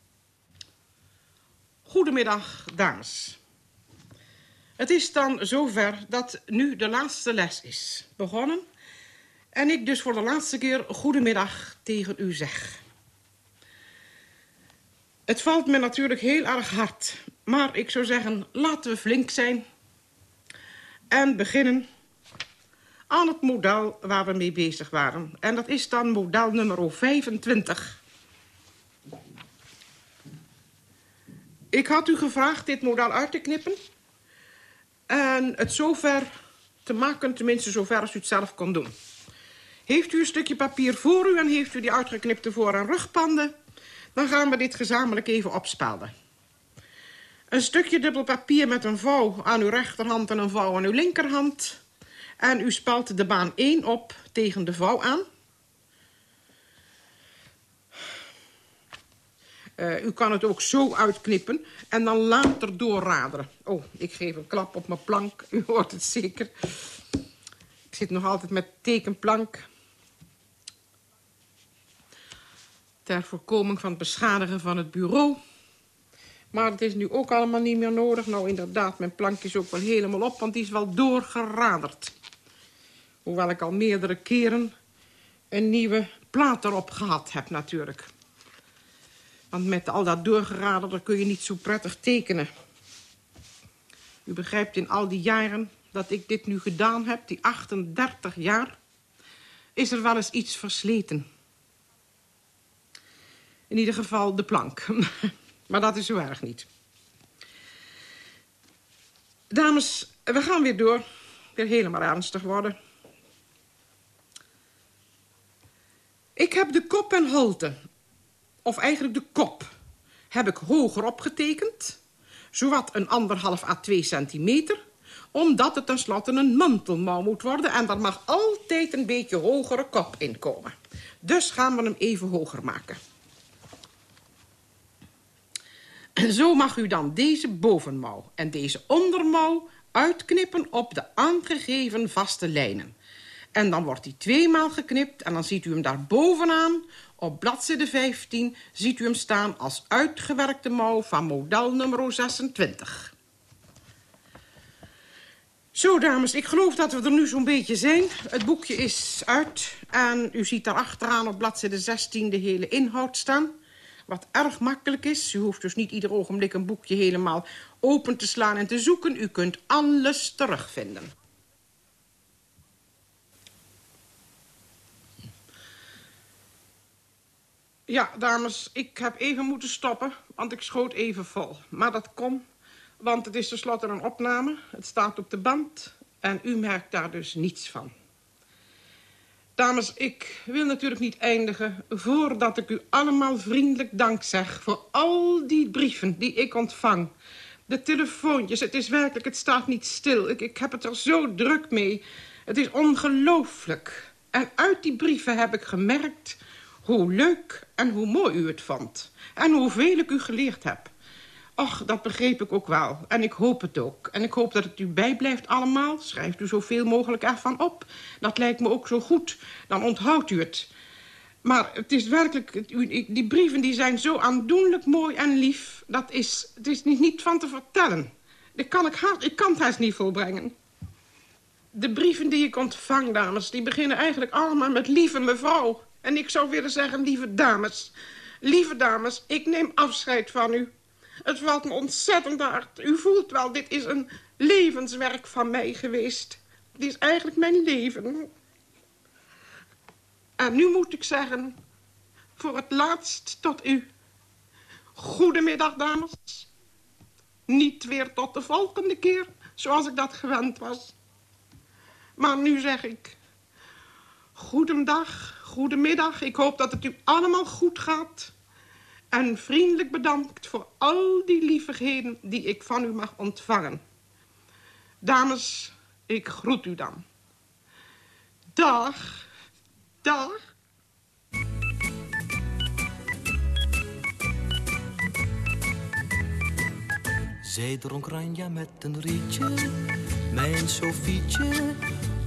Goedemiddag, dames. Het is dan zover dat nu de laatste les is begonnen... en ik dus voor de laatste keer goedemiddag tegen u zeg. Het valt me natuurlijk heel erg hard, maar ik zou zeggen, laten we flink zijn... en beginnen aan het model waar we mee bezig waren. En dat is dan model nummer 25... Ik had u gevraagd dit model uit te knippen. En het zover te maken, tenminste zover als u het zelf kon doen. Heeft u een stukje papier voor u en heeft u die uitgeknipte voor- en rugpanden... dan gaan we dit gezamenlijk even opspelden. Een stukje dubbel papier met een vouw aan uw rechterhand en een vouw aan uw linkerhand. En u spalt de baan 1 op tegen de vouw aan... Uh, u kan het ook zo uitknippen en dan later doorraderen. Oh, ik geef een klap op mijn plank. U hoort het zeker. Ik zit nog altijd met tekenplank. Ter voorkoming van het beschadigen van het bureau. Maar het is nu ook allemaal niet meer nodig. Nou, inderdaad, mijn plank is ook wel helemaal op, want die is wel doorgeraderd. Hoewel ik al meerdere keren een nieuwe plaat erop gehad heb natuurlijk. Want met al dat doorgeraderde kun je niet zo prettig tekenen. U begrijpt in al die jaren dat ik dit nu gedaan heb, die 38 jaar... is er wel eens iets versleten. In ieder geval de plank. maar dat is zo erg niet. Dames, we gaan weer door. Weer helemaal ernstig worden. Ik heb de kop en holte of eigenlijk de kop, heb ik hoger opgetekend. Zowat een anderhalf à twee centimeter. Omdat het tenslotte een mantelmouw moet worden. En er mag altijd een beetje hogere kop in komen. Dus gaan we hem even hoger maken. En zo mag u dan deze bovenmouw en deze ondermouw uitknippen op de aangegeven vaste lijnen. En dan wordt hij tweemaal geknipt en dan ziet u hem daar bovenaan op bladzijde 15 ziet u hem staan als uitgewerkte mouw van model nummer 26. Zo, dames, ik geloof dat we er nu zo'n beetje zijn. Het boekje is uit en u ziet daar achteraan op bladzijde 16 de hele inhoud staan. Wat erg makkelijk is. U hoeft dus niet ieder ogenblik een boekje helemaal open te slaan en te zoeken. U kunt alles terugvinden. Ja, dames, ik heb even moeten stoppen, want ik schoot even vol. Maar dat kon, want het is tenslotte een opname. Het staat op de band en u merkt daar dus niets van. Dames, ik wil natuurlijk niet eindigen voordat ik u allemaal vriendelijk dank zeg... voor al die brieven die ik ontvang. De telefoontjes, het is werkelijk, het staat niet stil. Ik, ik heb het er zo druk mee. Het is ongelooflijk. En uit die brieven heb ik gemerkt hoe leuk en hoe mooi u het vond. En hoeveel ik u geleerd heb. Och, dat begreep ik ook wel. En ik hoop het ook. En ik hoop dat het u bijblijft allemaal. Schrijft u zoveel mogelijk ervan op. Dat lijkt me ook zo goed. Dan onthoudt u het. Maar het is werkelijk... Die brieven die zijn zo aandoenlijk mooi en lief. Dat is, het is niet, niet van te vertellen. Dat kan ik, hard, ik kan het haast niet volbrengen. De brieven die ik ontvang, dames, die beginnen eigenlijk allemaal met lieve mevrouw. En ik zou willen zeggen, lieve dames. Lieve dames, ik neem afscheid van u. Het valt me ontzettend hard. U voelt wel, dit is een levenswerk van mij geweest. Dit is eigenlijk mijn leven. En nu moet ik zeggen, voor het laatst tot u. Goedemiddag, dames. Niet weer tot de volgende keer, zoals ik dat gewend was. Maar nu zeg ik... Goedemiddag, goedemiddag. Ik hoop dat het u allemaal goed gaat. En vriendelijk bedankt voor al die lievigheden die ik van u mag ontvangen. Dames, ik groet u dan. Dag, dag. Zij dronk Ranja met een rietje, mijn Sofietje,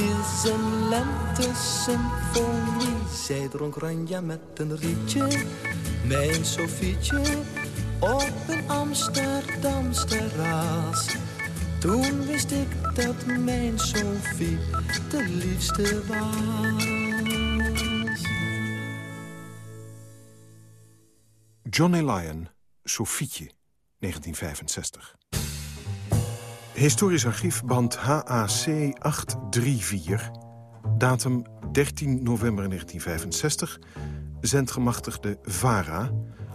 is een lente-symfonie. Zij dronk ranja met een rietje, mijn Sofietje, op een Amsterdams terras. Toen wist ik dat mijn Sofie de liefste was. Johnny Lyon, Sofietje, 1965. Historisch archief band HAC 834. Datum 13 november 1965. Zendgemachtigde VARA.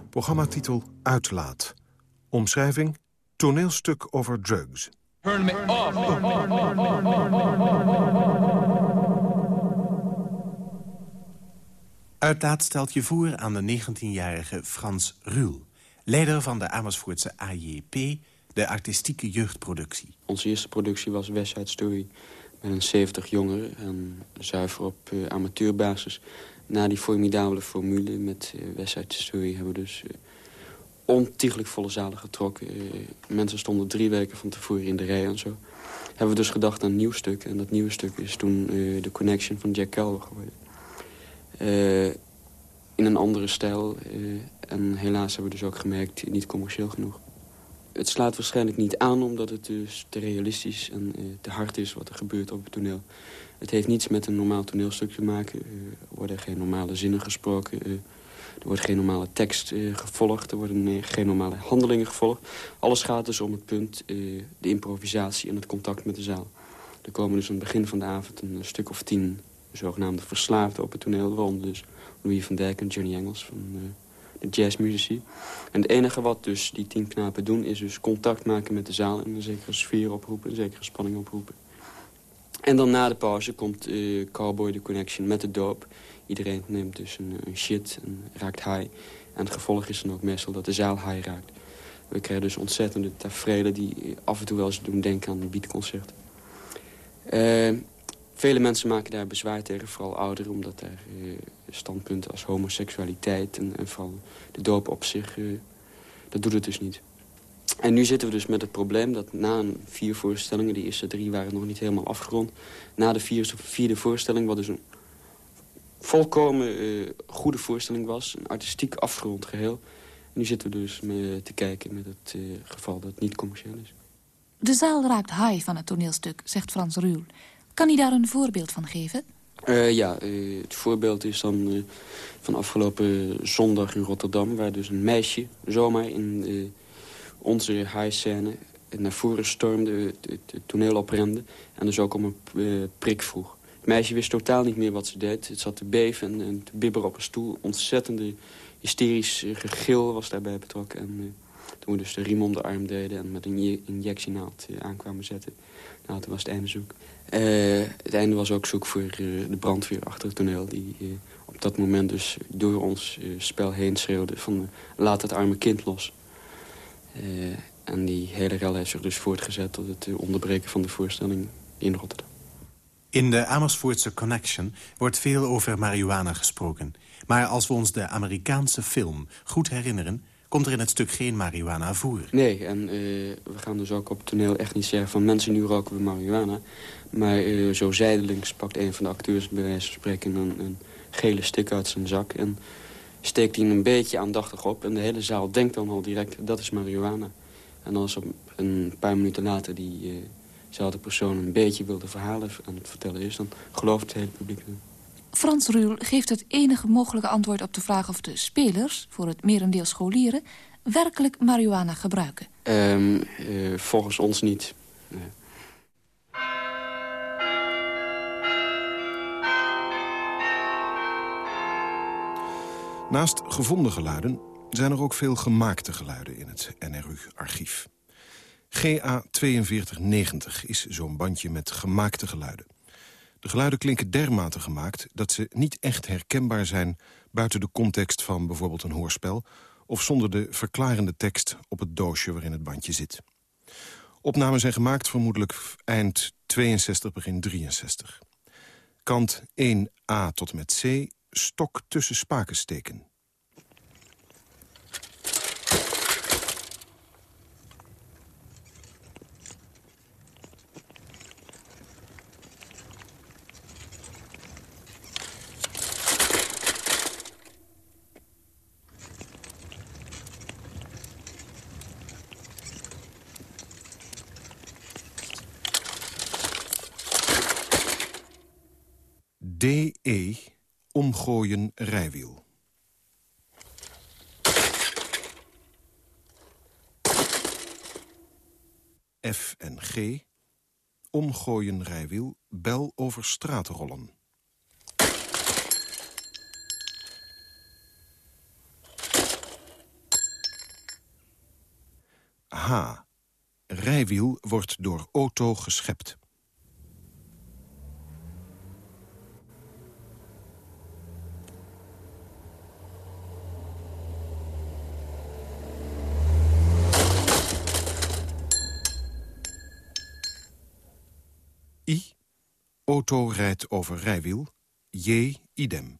Programmatitel Uitlaat. Omschrijving Toneelstuk over drugs. Turn me off. Uitlaat stelt je voor aan de 19-jarige Frans Ruhl... leider van de Amersfoortse AJP de artistieke jeugdproductie. Onze eerste productie was West Side Story met een 70 jongeren. En zuiver op uh, amateurbasis. Na die formidabele formule met uh, West Side Story hebben we dus... Uh, ontiegelijk volle zalen getrokken. mensen stonden drie weken van tevoren in de rij en zo. Hebben we dus gedacht aan een nieuw stuk. En dat nieuwe stuk is toen The Connection van Jack Kelly geworden. in een andere stijl. en helaas hebben we dus ook gemerkt, niet commercieel genoeg het slaat waarschijnlijk niet aan omdat het dus te realistisch en uh, te hard is wat er gebeurt op het toneel. Het heeft niets met een normaal toneelstuk te maken. Uh, er worden geen normale zinnen gesproken. Uh, er wordt geen normale tekst gevolgd. Er worden geen normale handelingen gevolgd. Alles gaat dus om het punt, de improvisatie en het contact met de zaal. Er komen dus aan het begin van de avond een stuk of tien zogenaamde verslaafden op het toneel. rond. dus Louis van Dijk en Johnny Engels van jazzmuzici. En het enige wat dus die tien knapen doen... is dus contact maken met de zaal... en een zekere sfeer oproepen, een zekere spanning oproepen. En dan na de pauze komt uh, Cowboy the Connection met de doop. Iedereen neemt dus een, shit en raakt high. En het gevolg is dan ook meestal dat de zaal high raakt. We krijgen dus ontzettende tafereelen die af en toe wel eens doen denken aan een beatconcert. Uh, vele mensen maken daar bezwaar tegen, vooral ouderen... omdat daar uh, standpunten als homoseksualiteit en, vooral de doop op zich... Uh, dat doet het dus niet. En nu zitten we dus met het probleem dat na een vier voorstellingen... de eerste drie waren nog niet helemaal afgerond... na de vierde, voorstelling, wat dus een volkomen goede voorstelling was... een artistiek afgerond geheel... Nu zitten we dus te kijken met het uh, geval dat het niet commercieel is. De zaal raakt high van het toneelstuk, zegt Frans Ruhl. Kan hij daar een voorbeeld van geven? Uh, ja, uh, het voorbeeld is dan van afgelopen zondag in Rotterdam... waar dus een meisje zomaar in onze high-scène naar voren stormde, het, het, toneel oprende... en dus ook om een prik vroeg. Het meisje wist totaal niet meer wat ze deed. Het zat te beven en, te bibberen op een stoel. Ontzettende hysterisch eh, gegil was daarbij betrokken. En toen we dus de riem de arm deden en met een injectienaald aankwamen zetten... Nou, toen was het einde zoek. het einde was ook zoek voor de brandweer achter het toneel... die op dat moment dus door ons spel heen schreeuwde van... laat het arme kind los. en die hele rel heeft dus voortgezet tot het onderbreken van de voorstelling in Rotterdam. In de Amersfoortse Connection wordt veel over marihuana gesproken. Maar als we ons de Amerikaanse film goed herinneren... komt er in het stuk geen marihuana voor. Nee, en uh, we gaan dus ook op het toneel echt niet zeggen... van mensen, nu roken we marihuana. Maar uh, zo zijdelings pakt een van de acteurs... bij wijze van spreken een, een gele stick uit zijn zak... en steekt die een beetje aandachtig op. En de hele zaal denkt dan al direct, dat is marihuana. En als op een paar minuten later diezelfde uh, persoon... een beetje wilde verhalen aan het vertellen is... dan gelooft het hele publiek Frans Ruhl geeft het enige mogelijke antwoord op de vraag of de spelers... voor het merendeel scholieren, werkelijk marihuana gebruiken. Um, uh, volgens ons niet. Nee. Naast gevonden geluiden zijn er ook veel gemaakte geluiden in het NRU-archief. GA4290 is zo'n bandje met gemaakte geluiden. De geluiden klinken dermate gemaakt dat ze niet echt herkenbaar zijn... buiten de context van bijvoorbeeld een hoorspel... of zonder de verklarende tekst op het doosje waarin het bandje zit. Opnamen zijn gemaakt vermoedelijk eind 62, begin 63. Kant 1a tot en met c, stok tussen spaken steken. DE omgooien rijwiel. F en G omgooien rijwiel, bel over straat rollen. H. Rijwiel wordt door auto geschept. Auto rijdt over rijwiel. J. Idem.